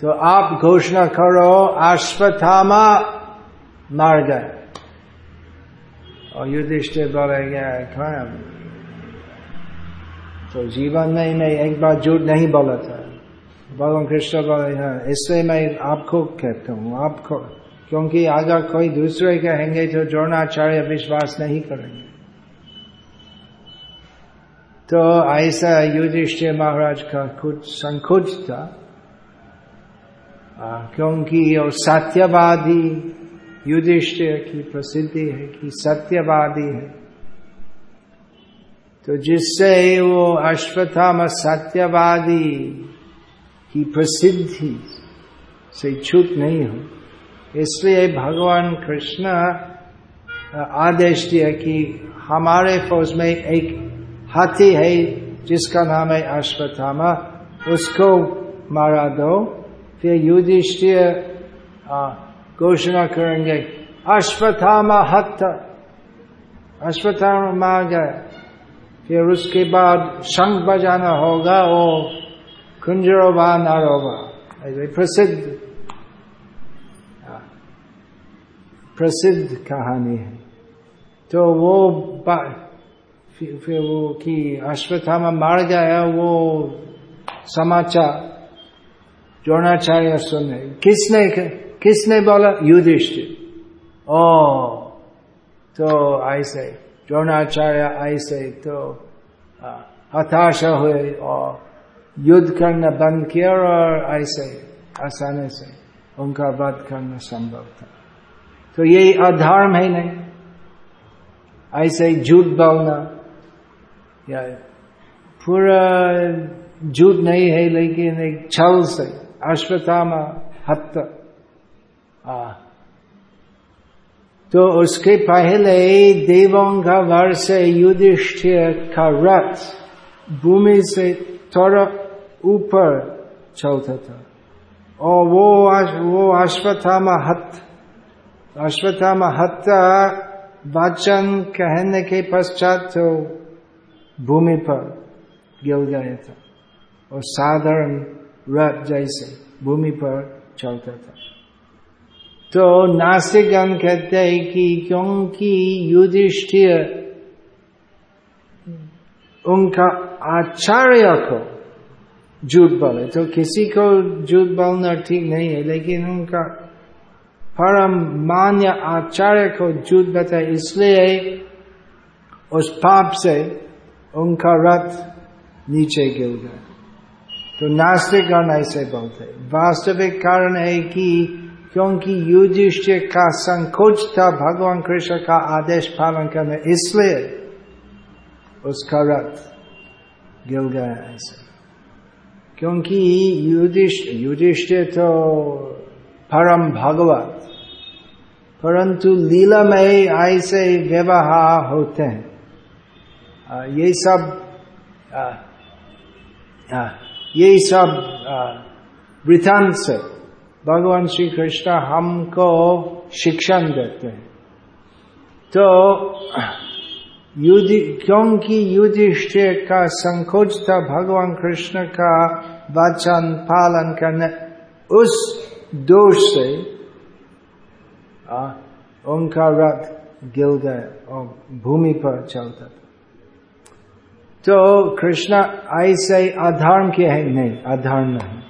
तो आप घोषणा करो अश्वत्थामा मार गए और युधिष्ठिर बोलेगा खराब तो जीवन में मैं एक बार झूठ नहीं बोला था। भगवान कृष्ण बोले हाँ इसलिए मैं आपको कहता हूँ, आपको, क्योंकि अगर कोई दूसरे कहेंगे तो द्रोणाचार्य विश्वास नहीं करेंगे। तो ऐसा युधिष्ठिर महाराज का कुछ संकोच था। आ, क्योंकि वो सत्यवादी युधिष्ठिर की प्रसिद्धि है कि सत्यवादी है। तो जिससे वो अश्वत्थाम सत्यवादी की प्रसिद्धि से छूट नहीं हो इसलिए भगवान कृष्ण आदेश दिया कि हमारे फौज में एक हाथी है, जिसका नाम है अश्वत्थामा, उसको मारा दो। फिर युधिष्ठिर घोषणा करेंगे, अश्वत्थामा हत अश्वत्थामा मार गए। फिर उसके बाद शंख बजाना होगा और कुंजरोबा नारोबा प्रसिद्ध प्रसिद्ध कहानी है। तो वो फिर, फिर वो कि अश्वत्थामा मार गया वो समाचार द्रोणाचार्य सुने किसने किसने बोला? युधिष्ठिर। ओ तो ऐसे द्रोणाचार्य ऐसे तो हताशा हुए और युद्ध करना बंद किया और ऐसे आसानी से उनका वध करना संभव था। तो यही अधर्म है नहीं। ऐसे झूठ बोलना या पूरा झूठ नहीं है, लेकिन एक छल से, अश्वत्थामा हत्या। तो उसके पहले देवों का वर्ष युधिष्ठिर का रथ भूमि से थोड़ा ऊपर चलता था। और वो वो अश्वत्थामा हत अश्वत्थामा हत्या, वचन कहने के पश्चात तो भूमि पर गिर गया था और साधारण रथ जैसे भूमि पर चलता था। तो नास्तिकगण कहते हैं कि क्योंकि युधिष्ठिर उनका आचार्य को झूठ बोले तो किसी को झूठ बोलना ठीक नहीं है, लेकिन उनका परम मान्य आचार्य को झूठ बताए, इसलिए उस पाप से उनका रथ नीचे गिर गया तो नास्तिक गण ऐसे बोलते वास्तविक कारण है कि क्योंकि युधिष्ठिर का संकोच था भगवान कृष्ण का आदेश पालन करने इसलिए उसका रथ गिर गया ऐसे क्योंकि युधिष्ठ युधिष्ठिर तो परम भगवत परंतु लीला में ऐसे व्यवहार होते हैं ये सब आ, आ, ये सब वृतांत से भगवान श्री कृष्ण हमको शिक्षण देते हैं। तो युद्धि क्योंकि युधिष्ठिर का संकोच था भगवान कृष्ण का वचन पालन करने उस दोष से आ, उनका रथ गिर गया और भूमि पर चलता था। तो कृष्ण ऐसे अधर्म के है? नहीं अधर्म नहीं।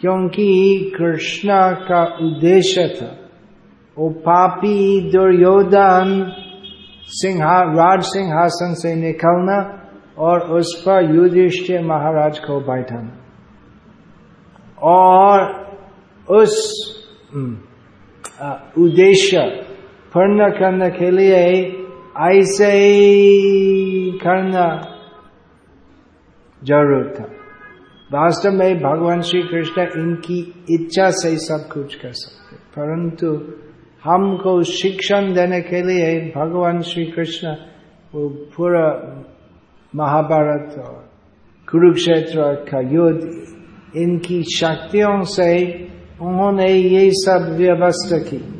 क्योंकि कृष्ण का उद्देश्य था। वो पापी दुर्योधन सिंहा, राज सिंहासन से निकलना और उस पर युधिष्ठिर महाराज को बैठाना। और उस उद्देश्य पूर्ण करने के लिए ऐसे करना ज़रूर था वास्तव में भगवान श्री कृष्ण इनकी इच्छा से ही सब कुछ कर सकते परंतु हमको शिक्षण देने के लिए भगवान श्री कृष्ण वो पूरा महाभारत और कुरुक्षेत्र का युद्ध, इनकी शक्तियों से उन्होंने ये सब व्यवस्था की।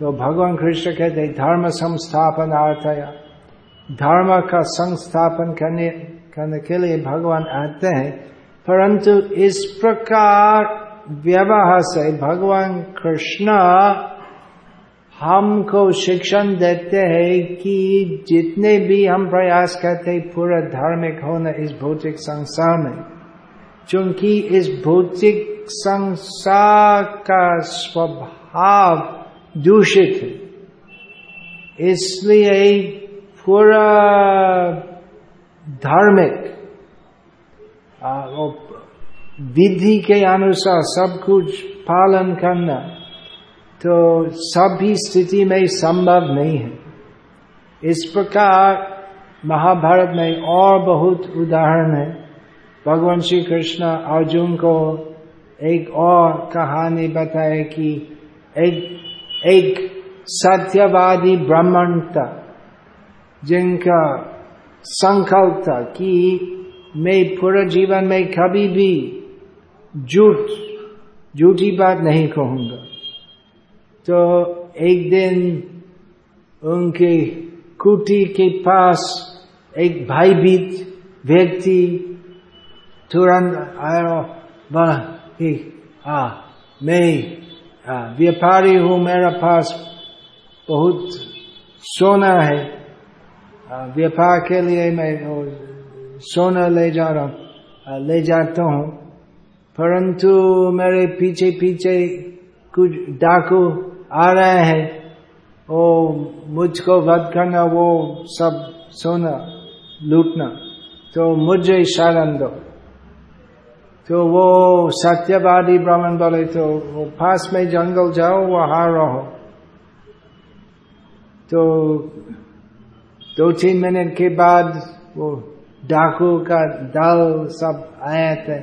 तो भगवान कृष्ण कहते धर्म संस्थापन अर्थया धर्म का संस्थापन करने करने के लिए भगवान आते हैं परंतु इस प्रकार व्यवहार से भगवान कृष्ण हमको शिक्षण देते हैं कि जितने भी हम प्रयास करते पूरा धार्मिक होना इस भौतिक संसार में क्योंकि इस भौतिक संसार का स्वभाव दूषित है। इसलिए पूरा धार्मिक विधि के अनुसार सब कुछ पालन करना तो सभी स्थिति में संभव नहीं है। इस प्रकार महाभारत में और बहुत उदाहरण है। भगवान श्री कृष्ण अर्जुन को एक और कहानी बताए कि एक एक सत्यवादी ब्राह्मण था जिनका संकल्प था कि मैं पूरा जीवन में कभी भी झूठ, झूठी बात नहीं कहूँगा। तो एक दिन उनके कुटी के पास एक भयभीत व्यक्ति तुरंत आया बोला कि मैं व्यापारी हूँ, मेरा पास बहुत सोना है। व्यापार के लिए मैं सोना ले जा रहा ले जाता हूँ। परंतु मेरे पीछे पीछे कुछ डाकू आ रहे हैं वो मुझको वध करना, वो सब सोना लूटना। तो मुझे शरण दो। तो वो सत्यवादी ब्राह्मण बोले तो वो पास में जंगल जाओ वहाँ रहो। तो दो तीन मिनट के बाद वो डाकू का दल सब आए थे।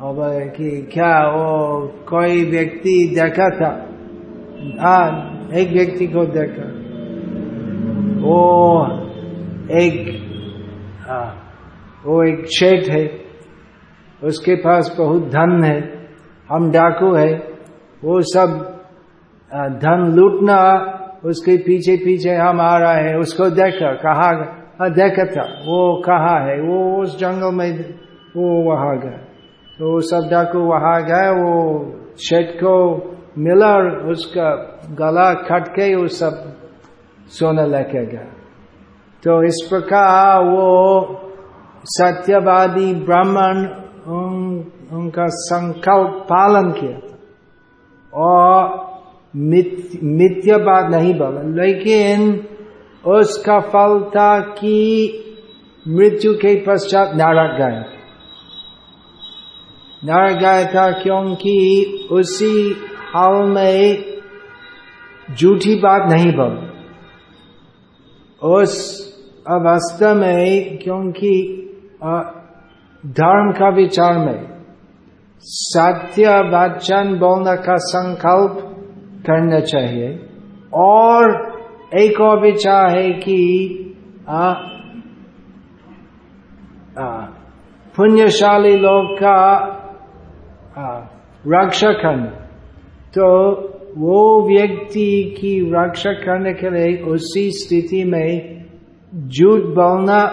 और बोले कि क्या वो कोई व्यक्ति देखा था? हाँ एक व्यक्ति को देखा। वो एक आ, वो एक शेठ है। उसके पास बहुत धन है, हम डाकू है, वो सब धन लूटना, उसके पीछे पीछे हम आ रहा है, उसको देखा कहा देखा था, वो कहा है, वो उस जंगल में, वो वहाँ गया। तो वो सब डाकू वहाँ गए, वो शेठ को मिला उसका गला खट के वो सब सोना लेके गया तो इस प्रकार वो सत्यवादी ब्राह्मण उन, उनका संकल्प पालन किया था। और मिथ्य बात नहीं बोला। लेकिन उसका फल था कि मृत्यु के पश्चात नरक गए नरक गया था क्योंकि उसी हाल में झूठी बात नहीं बोल। उस अवस्था में क्योंकि धर्म का विचार में सत्य वचन बोलने का संकल्प करना चाहिए और एक और विचार है कि पुण्यशाली लोग का रक्षा करना तो वो व्यक्ति की रक्षा करने के लिए उसी स्थिति में झूठ बोलना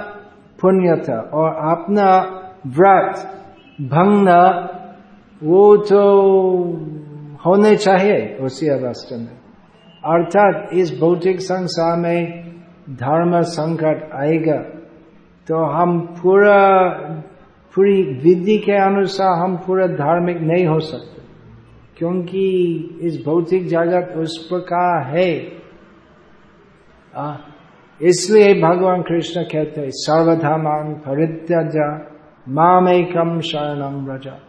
पुण्य था और अपना व्रत, भंग, वो तो होने चाहिए उसी अवस्था में। अर्थात इस भौतिक संसार में धर्म संकट आएगा तो हम पूरा, पूरी विधि के अनुसार हम पूरा धार्मिक नहीं हो सकते, क्योंकि इस भौतिक जगत उस प्रकार है। इसलिए भगवान कृष्ण कहते हैं, सर्वधर्मान परित्यजा माम एकम शरणम रजा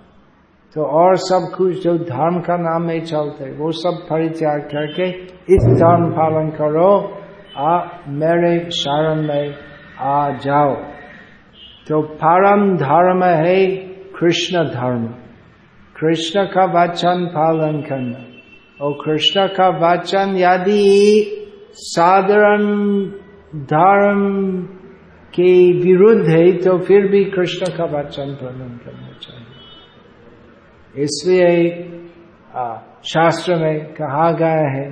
तो और सब कुछ जो धर्म का नाम में चलते, वो सब परित्याग करके इस धर्म पालन करो, आ मेरे शरण में आ जाओ। तो परम धर्म है कृष्ण धर्म। कृष्ण का वचन पालन करना। और कृष्ण का वचन यदि साधारण धर्म के विरुद्ध है तो फिर भी कृष्ण का वचन पालन करना चाहिए। इसलिए शास्त्र में कहा गया है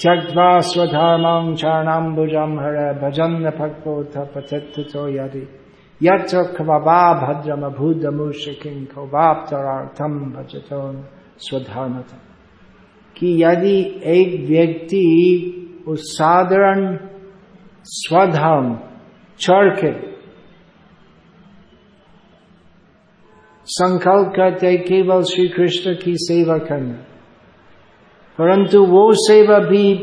त्यक्वा स्वधर्म चरणाम्बुजम हर भजन भक्तो पचो यदि। यबा भद्रम भूदमुषिं खौवाप्तरार्थम भजतो स्वधर्म कि यदि एक व्यक्ति उस साधारण स्वधर्म चढ़ के संकल्प करते केवल श्री कृष्ण की सेवा करना। परंतु वो सेवा भी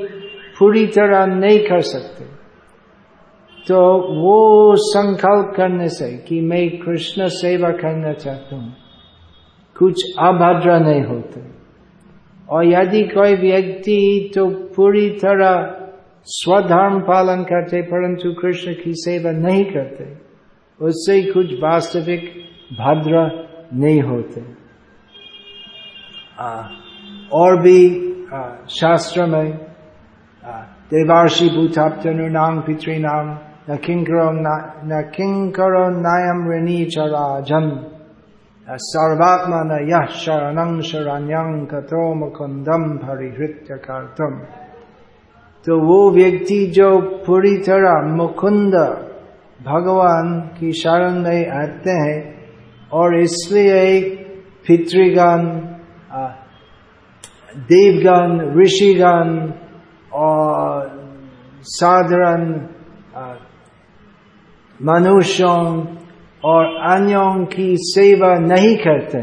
पूरी तरह नहीं कर सकते। तो वो संकल्प करने से कि मैं कृष्ण सेवा करना चाहता हूँ, कुछ अभद्र नहीं होते। और यदि कोई व्यक्ति तो पूरी तरह स्वधर्म पालन करते परंतु कृष्ण की सेवा नहीं करते। उससे कुछ वास्तविक भद्र नहीं होते। आ, और भी आ, शास्त्र में देवार्षि भूताप्तनु नाम पितृनाम न किंकरो न किंकरो नायम ऋणी चरा जन सर्वात्मा न यह शरण शरण्यं कतो मुकुंदम परिहृत्य कर्तम। तो वो व्यक्ति जो पूरी तरह मुकुंद भगवान की शरण में आते हैं और इसलिए पितृगण देवगण, ऋषिगण और साधारण मनुष्यों और अन्यों की सेवा नहीं करते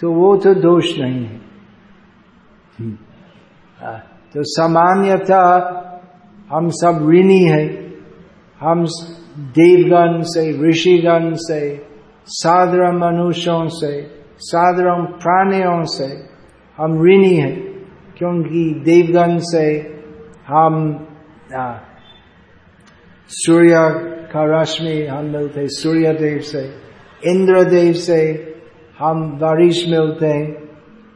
तो वो तो दोष नहीं है। तो सामान्यतः हम सब ऋणी है। हम देवगण से, ऋषिगण से, साधारण मनुष्यों से, साधारण प्राणियों से हम ऋणी है, क्योंकि देवगण से हम सूर्य का रश्मि हम मिलते सूर्य देव से इंद्र देव से हम बारिश मिलते हैं।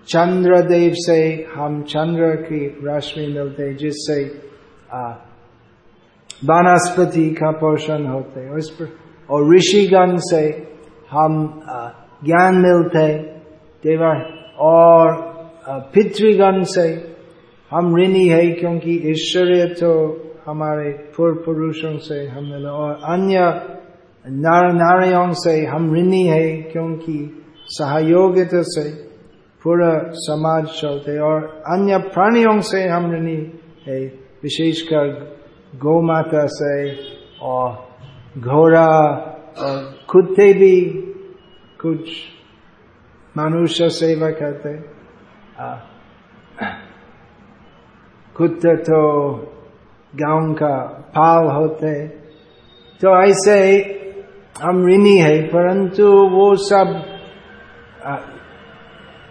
चंद्र देव से हम चंद्र की रश्मि मिलते जिससे वनस्पति का पोषण होते उस और ऋषिगण से हम ज्ञान मिलते देवा और पितृगण से हम ऋणी है क्योंकि ईश्वरीय तो हमारे पूर्व पुरुषों से हम मिले और अन्य नार नारियों से हम ऋणी है क्योंकि सहयोगिता से पूरा समाज चलते और अन्य प्राणियों से हम है, विशेषकर गौ माता से और घोड़ा और कुत्ते भी कुछ मनुष्य सेवा करते कुत्ते तो गाँव का पाल होते तो ऐसे हम ऋणी है, परंतु वो सब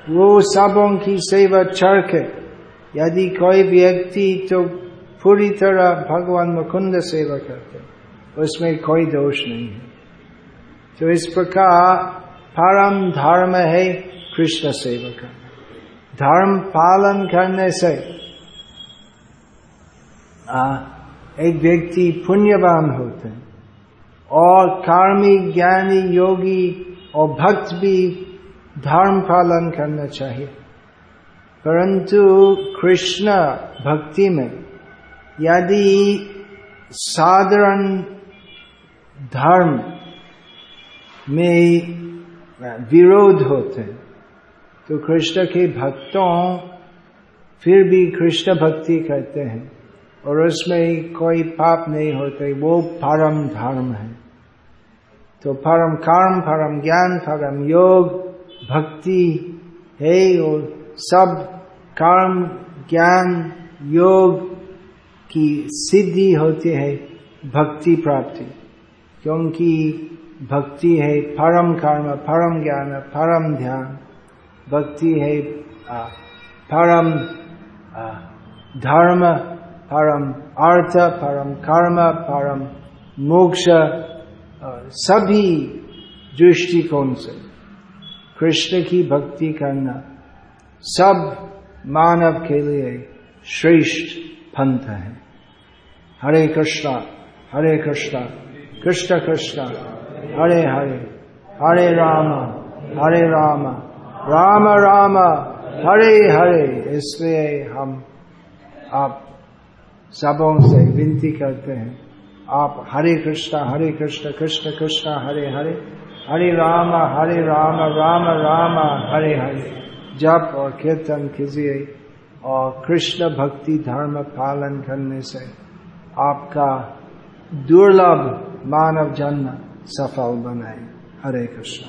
वो सबों की सेवा चढ़ यदि कोई व्यक्ति तो पूरी तरह भगवान मुकुंद सेवा करते उसमें कोई दोष नहीं है। तो इस प्रकार परम धर्म है कृष्ण सेवा करना। धर्म पालन करने से आ, एक व्यक्ति पुण्यवान होते हैं और कार्मी ज्ञानी योगी और भक्त भी धर्म पालन करना चाहिए। परंतु कृष्ण भक्ति में यदि साधारण धर्म में विरोध होते तो कृष्ण के भक्तों फिर भी कृष्ण भक्ति करते हैं और उसमें कोई पाप नहीं होते, वो परम धर्म है। तो परम कर्म, परम ज्ञान, परम योग भक्ति है और सब कर्म ज्ञान, योग की सिद्धि होती है भक्ति प्राप्ति। क्योंकि भक्ति है परम कर्म, परम ज्ञान, परम ध्यान। भक्ति है परम धर्म, परम अर्थ, परम कर्म, परम मोक्ष सभी दृष्टिकोण से। कृष्ण की भक्ति करना सब मानव के लिए श्रेष्ठ पंथ है। हरे कृष्णा हरे कृष्णा, कृष्ण कृष्ण, हरे हरे हरे राम हरे राम राम राम, हरे हरे, इसलिए हम आप सबों से विनती करते हैं, आप हरे कृष्णा, हरे कृष्ण कृष्ण कृष्ण, हरे हरे हरे राम हरे राम राम राम, हरे हरे। जप और कीर्तन कीजिए और कृष्ण भक्ति धर्म पालन करने से आपका दुर्लभ मानव जन्म सफल बनाए। हरे कृष्ण।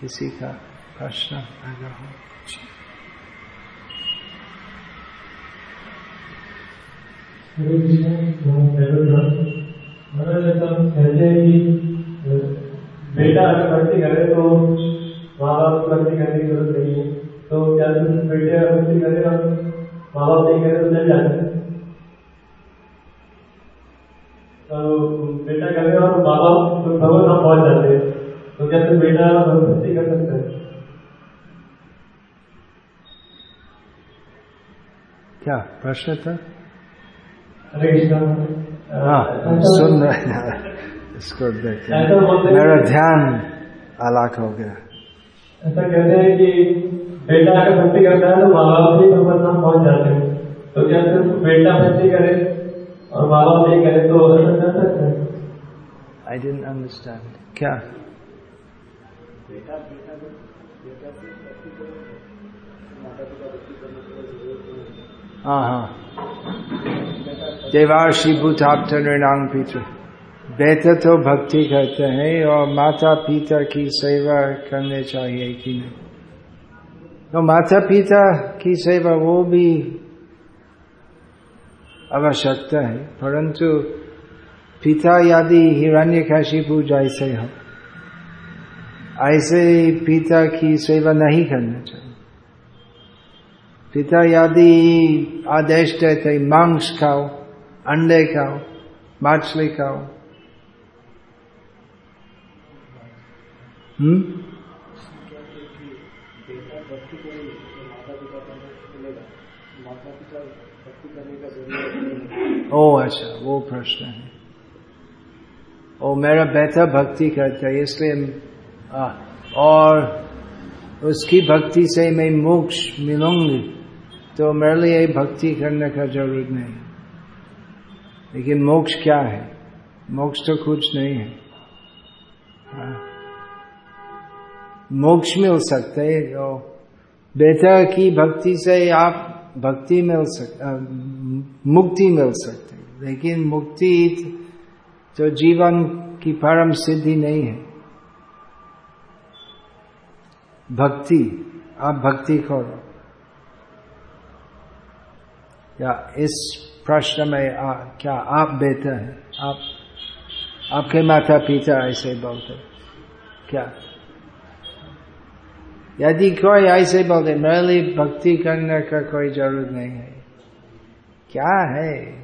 किसी का प्रश्न अगर हो बेटा अगर भक्ति करे तो माँ बाप को भक्ति करने की ज़रूरत नहीं है तो क्या बेटे अगर भक्ति करे और माँ बाप नहीं करे तो चल जाते तो बेटा करे और माँ बाप भगवान हम पहुँच जाते तो क्या तुम बेटा भक्ति कर सकते हैं क्या प्रश्न था? सुन रहे इसको देखे मेरा ध्यान अलग हो गया ऐसा कहते हैं कि बेटा अगर भक्ति करता है तो माँ बाप भी धाम पहुँच जाते हैं तो क्या सिर्फ़ बेटा भक्ति करे और माँ बाप नहीं करे तो ऐसा कर सकते हैं आई डेंट अंडरस्टैंड क्या हाँ हाँ। देवाशी भूताप्त नृणांग पितृ। बेहतर तो भक्ति करते हैं और माता पिता की सेवा करने चाहिए कि नहीं। तो माता पिता की सेवा वो भी आवश्यकता है, परंतु पिता यदि हिरण्य काशीपू जैसे हो। ऐसे पिता की सेवा नहीं करना चाहिए। पिता यदि आदेश देते मांस खाओ अंडे खाओ मछली खाओ। हम्म? ओ अच्छा वो प्रश्न है। ओ, मेरा बेटा भक्ति करता है, इसलिए और उसकी भक्ति से मैं मोक्ष मिलूँगी तो मेरे लिए भक्ति करने का ज़रूरत नहीं। लेकिन मोक्ष क्या है? मोक्ष तो कुछ नहीं है। हाँ। मोक्ष मिल सकते है तो बेटा की भक्ति से आप भक्ति मिल सक मुक्ति मिल सकते लेकिन मुक्ति तो जीवन की परम सिद्धि नहीं है। भक्ति, आप भक्ति करो या इस प्रश्न में आ, क्या आप बेहतर हैं? आप आपके माता पिता ऐसे बोलते क्या? यदि कोई ऐसे बोलते मेरे लिए भक्ति करने का कोई ज़रूरत नहीं है। क्या है?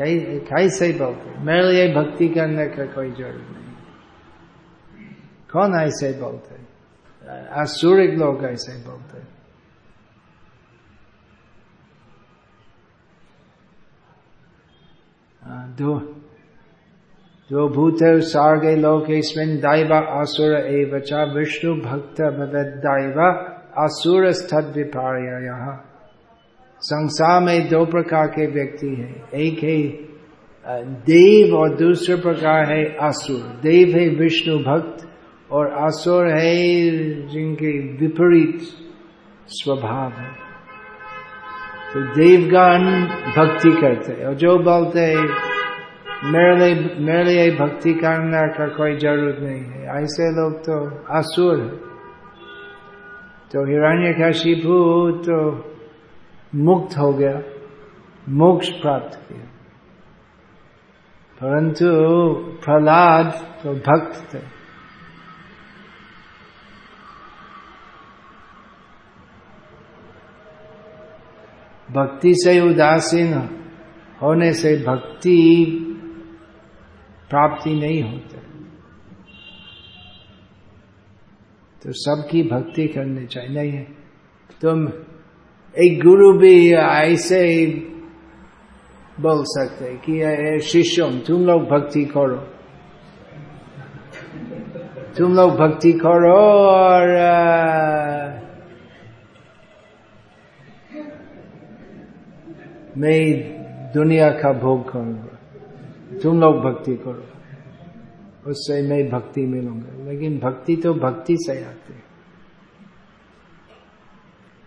कैसे बोलते मेरे लिए भक्ति करने का कोई ज़रूरत नहीं कौन ऐसे बोलते आसुरिक लोग ऐसे बोलते दो दो भूत सार्गे लोकेस्मिन् दैव असुर एव च विष्णु भक्त दैव असुर स्थद विपार्य। संसार में दो प्रकार के व्यक्ति हैं। एक है देव और दूसरे प्रकार है असुर। देव है विष्णु भक्त और असुर है जिनके विपरीत स्वभाव है। तो देवगण भक्ति करते और जो बोलते मेरे लिए मेरे लिए भक्ति करने का कोई ज़रूरत नहीं है ऐसे लोग तो असुर है तो हिरण्य का शिभु तो मुक्त हो गया मोक्ष प्राप्त किया परंतु प्रहलाद तो भक्त थे भक्ति से उदासीन होने से भक्ति प्राप्ति नहीं होती। तो सबकी भक्ति करनी चाहिए। नहीं है। तुम एक गुरु भी ऐसे बोल सकते कि शिष्यों, तुम लोग भक्ति करो। तुम लोग भक्ति करो और मैं दुनिया का भोग करूँगा। तुम लोग भक्ति करो। उससे मैं भक्ति मिलूँगा। लेकिन भक्ति तो भक्ति से आती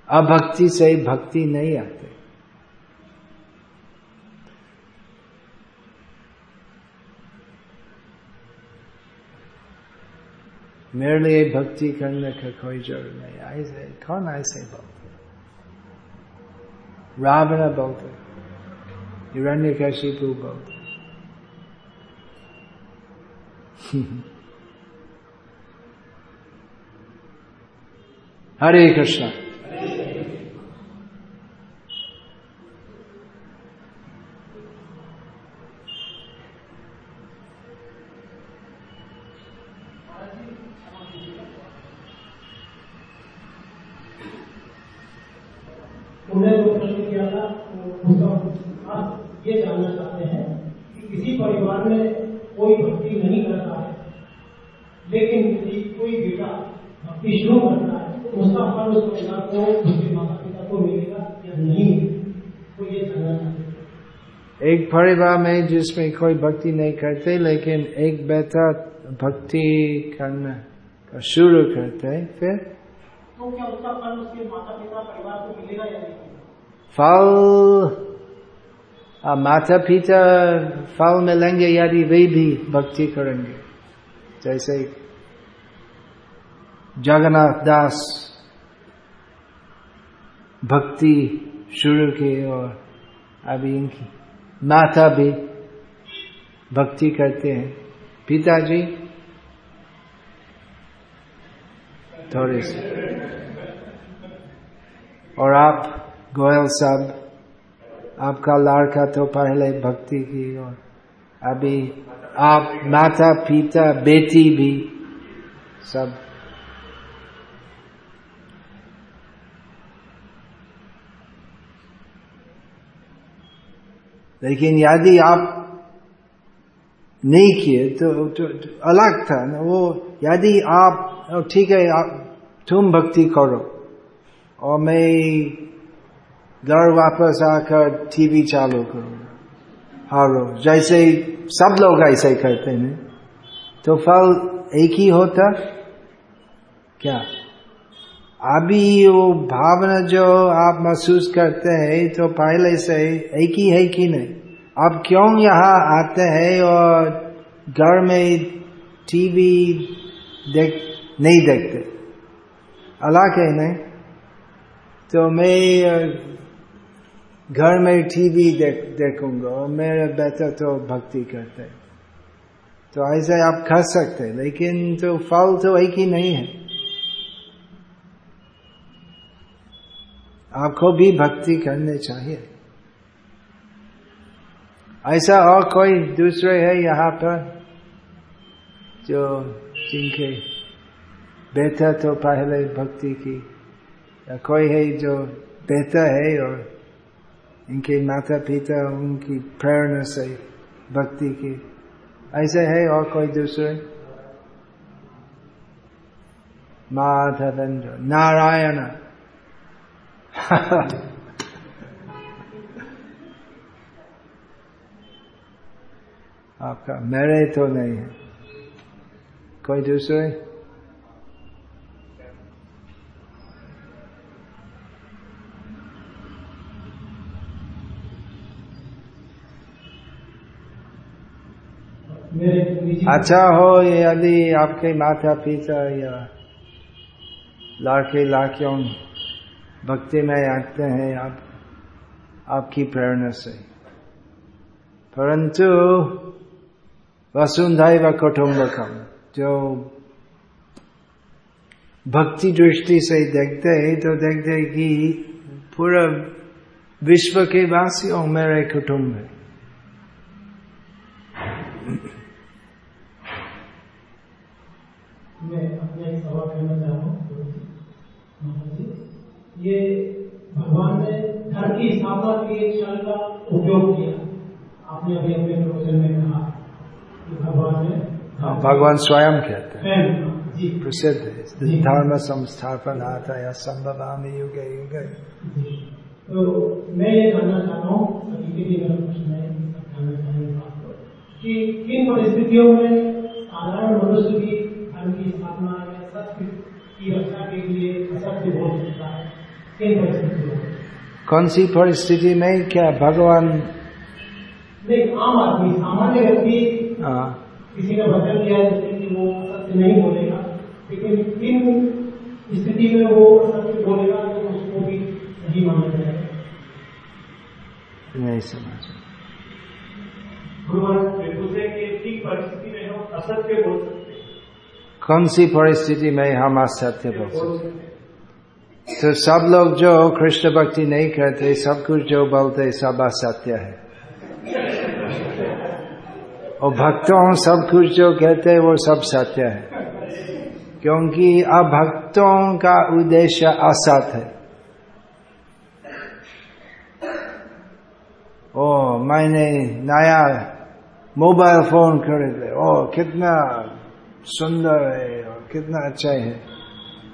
अभक्ति से भक्ति नहीं आती। मेरे लिए भक्ति करने का कोई ज़रूरत नहीं। ऐसे, कौन ऐसे बोलते रावण बोलते हिरण्य कशिपु बहुत हरे कृष्णा उन्होंने जो प्रश्न किया था उसका आप ये जानना चाहते हैं कि किसी परिवार में कोई भक्ति नहीं करता है लेकिन यदि कोई बेटा भक्ति शुरू करता है तो उसका फल उस परिवार को उसके माता पिता को मिलेगा या नहीं मिलेगा तो ये जानना चाहते हैं एक परिवार में जिसमें कोई भक्ति नहीं करते लेकिन एक बेटा भक्ति करना का शुरू करते है फिर तो क्या उसका फल उसके माता पिता परिवार को मिलेगा या नहीं? फल आ, माता पिता फल मिलेंगे यदि वे भी भक्ति करेंगे। जैसे जगन्नाथ दास भक्ति शुरू की और अभी इनकी माता भी भक्ति करते हैं। पिताजी, थोड़े से। और आप, गोयल साहब, आपका लड़का तो पहले भक्ति की और अभी आप, माता, पिता, बेटी भी सब लेकिन यदि आप नहीं किए तो, तो, तो अलग था ना वो यदि आप ठीक है आप तुम भक्ति करो। और मैं घर वापस आकर टीवी चालू करूँ। हर रोज जैसे सब लोग ऐसे करते हैं। तो फल एक ही होता? क्या? अभी वो भावना जो आप महसूस करते हैं तो पहले से एक ही है कि नहीं? आप क्यों यहाँ आते हैं और घर में टीवी देख, नहीं देखते? अलग है नहीं तो मैं, घर में टीवी देख, देखूँगा और मेरा बेटा तो भक्ति करते तो ऐसे आप कर सकते लेकिन तो फल तो एक ही नहीं है। आपको भी भक्ति करने चाहिए। ऐसा और कोई दूसरे है यहाँ पर जो जिनके बेहतर तो पहले भक्ति की, या कोई है जो बेहतर है और इनके माता पिता उनकी प्रेरणा से भक्ति की। ऐसे है और कोई दूसरे? माधवेंद्र, नारायण। आपका मेरे तो नहीं है। कोई दूसरे? अच्छा हो, यदि आपके माता पिता या लाके लाकियों भक्ति में आते हैं आप, आपकी प्रेरणा से। परंतु वसुंधैव कुटुम्बकम, जो भक्ति दृष्टि से देखते हैं तो देखते हैं कि पूरा विश्व के वासियों मेरे कुटुंब है। मैं अपना एक सवाल करना चाह रहा हूँ जी ये भगवान ने धर्म की स्थापना के लिए क्षण का उपयोग किया। आपने अभी अपने प्रवचन में कहा कि भगवान ने हाँ, भगवान स्वयं कहते हैं। प्रसिद्ध है। धर्म संस्थापन आता या संभवामी युगे युगे। तो मैं ये जानना चाहता हूँ के है किन परिस्थितियों में साधारण मनुष्य की धर्म की स्थापना या सत्य की रक्षा के लिए असत्य बोल सकता है? किन सी परिस्थिति में क्या भगवान आम आदमी सामान्य व्यक्ति हाँ, किसी ने वचन दिया जैसे कि वो सत्य नहीं बोलेगा लेकिन किन स्थिति में वो असत्य बोलेगा तो उसको भी सही माना जाएगा। नहीं समझ भगवान पूछे कि ठीक परिस्थिति में हम असत्य बोल सकते कौन सी परिस्थिति में हम असत्य बोल सकते तो सब लोग जो कृष्ण भक्ति नहीं करते, सब कुछ जो बोलते, सब असत्य है। और भक्तों, सब कुछ जो कहते वो सब सत्य है। क्योंकि अब भक्तों का उद्देश्य असत है। ओ, मैंने नया मोबाइल फ़ोन खरीदे ओ, कितना सुंदर है, और कितना अच्छा है।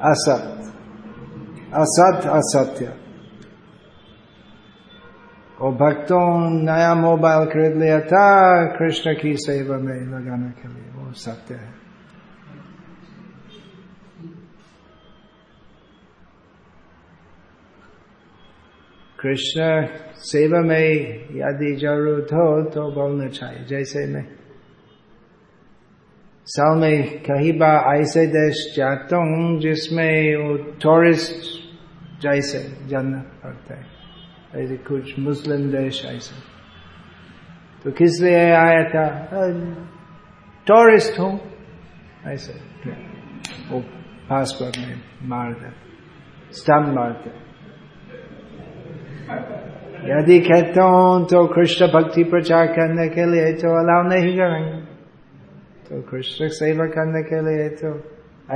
असत। असत असत्य और भक्तों नया मोबाइल खरीद लिया था कृष्ण की सेवा में लगाने के लिए वो सत्य है कृष्ण सेवा में यदि ज़रूरत हो तो बोलना चाहिए जैसे मैं साल में कई बार ऐसे देश जाता हूँ जिसमें वो टूरिस्ट जैसे जाना पड़ता है। ऐसे कुछ मुस्लिम देश ऐसे। तो किस लिए आया था? टूरिस्ट हूँ। ऐसे। वो पासपोर्ट में मार दे। स्टम्प मारते यदि कहता हूँ तो कृष्ण भक्ति प्रचार करने के लिए तो अलाउ नहीं करेंगे। तो कृष्ण सेवा करने के लिए तो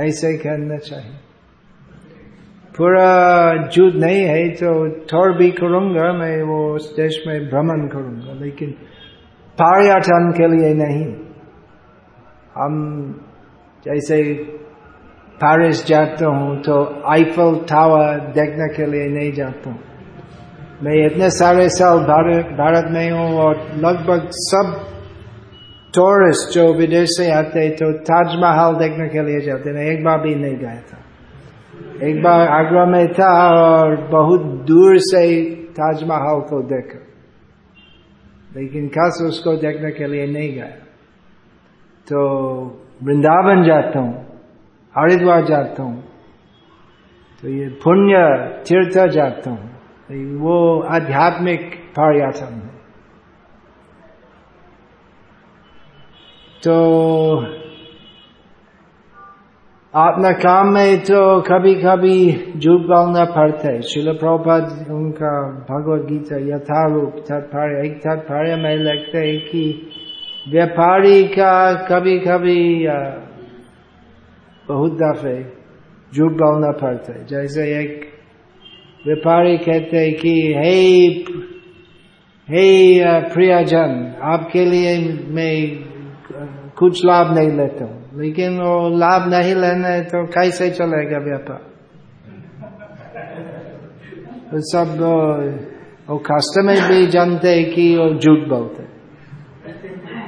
ऐसे ही करना चाहिए। पूरा जुद नहीं है तो थोड़ भी करूँगा मैं, वो उस देश में भ्रमण करूँगा, लेकिन पर्यटन के लिए नहीं। हम जैसे पेरिस जाता हूँ तो आईफल टावर देखने के लिए नहीं जाता हूँ। मैं इतने सारे साल भारत भारत में हूँ, और लगभग सब टूरिस्ट जो विदेश से आते तो ताजमहल देखने के लिए जाते मैं एक बार भी नहीं गया था। एक बार आगरा में था और बहुत दूर से ताजमहल को देखा। लेकिन खास उसको देखने के लिए नहीं गया। तो वृंदावन जाता हूँ, हरिद्वार जाता हूँ तो ये पुण्य तीर्थ जाता हूँ। वो आध्यात्मिक पर्यटन है। तो अपना काम में तो कभी कभी झूठ बोलना पड़ता है शिल प्रभुपद उनका भगवत गीता यथारूप तात्पर्य एक तात्पर्य में लगता है कि व्यापारी का कभी कभी बहुत दफे झूठ बोलना पड़ता है जैसे एक व्यापारी कहते हैं कि हे हे प्रियजन आपके लिए मैं कुछ लाभ नहीं लेता हूँ लेकिन वो लाभ नहीं लेने तो कैसे चलेगा व्यापार? तो सब, वो कस्टमर भी जानते हैं कि वो झूठ बोलते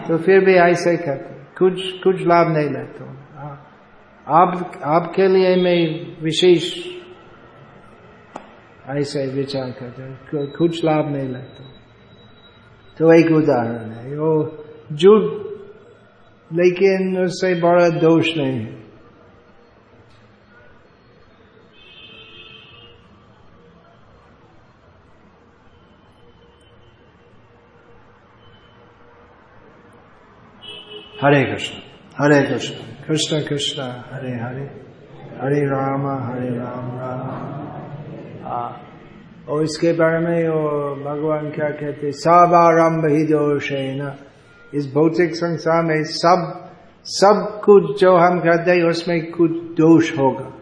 तो फिर भी ऐसे कहते कुछ कुछ लाभ नहीं लेते आप, आपके लिए मैं विशेष ऐसे विचार करते कुछ लाभ नहीं लेता तो एक उदाहरण है। वो झूठ लेकिन उससे बड़ा दोष नहीं है। हरे कृष्ण हरे कृष्ण। कृष्ण कृष्ण, हरे हरे। हरे राम हरे राम राम। हाँ। और इसके बारे में वो भगवान क्या कहते सब आरंभ ही? दोष है ना इस भौतिक संसार में सब सब कुछ जो हम करते हैं, उसमें कुछ दोष होगा।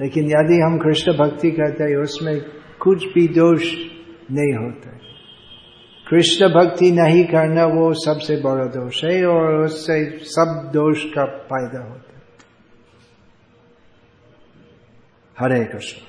लेकिन यदि हम कृष्ण भक्ति करते हैं, उसमें कुछ भी दोष नहीं होता है। कृष्ण भक्ति नहीं करना वो सबसे बड़ा दोष है और उससे सब दोष का फ़ायदा होता है। हरे कृष्ण।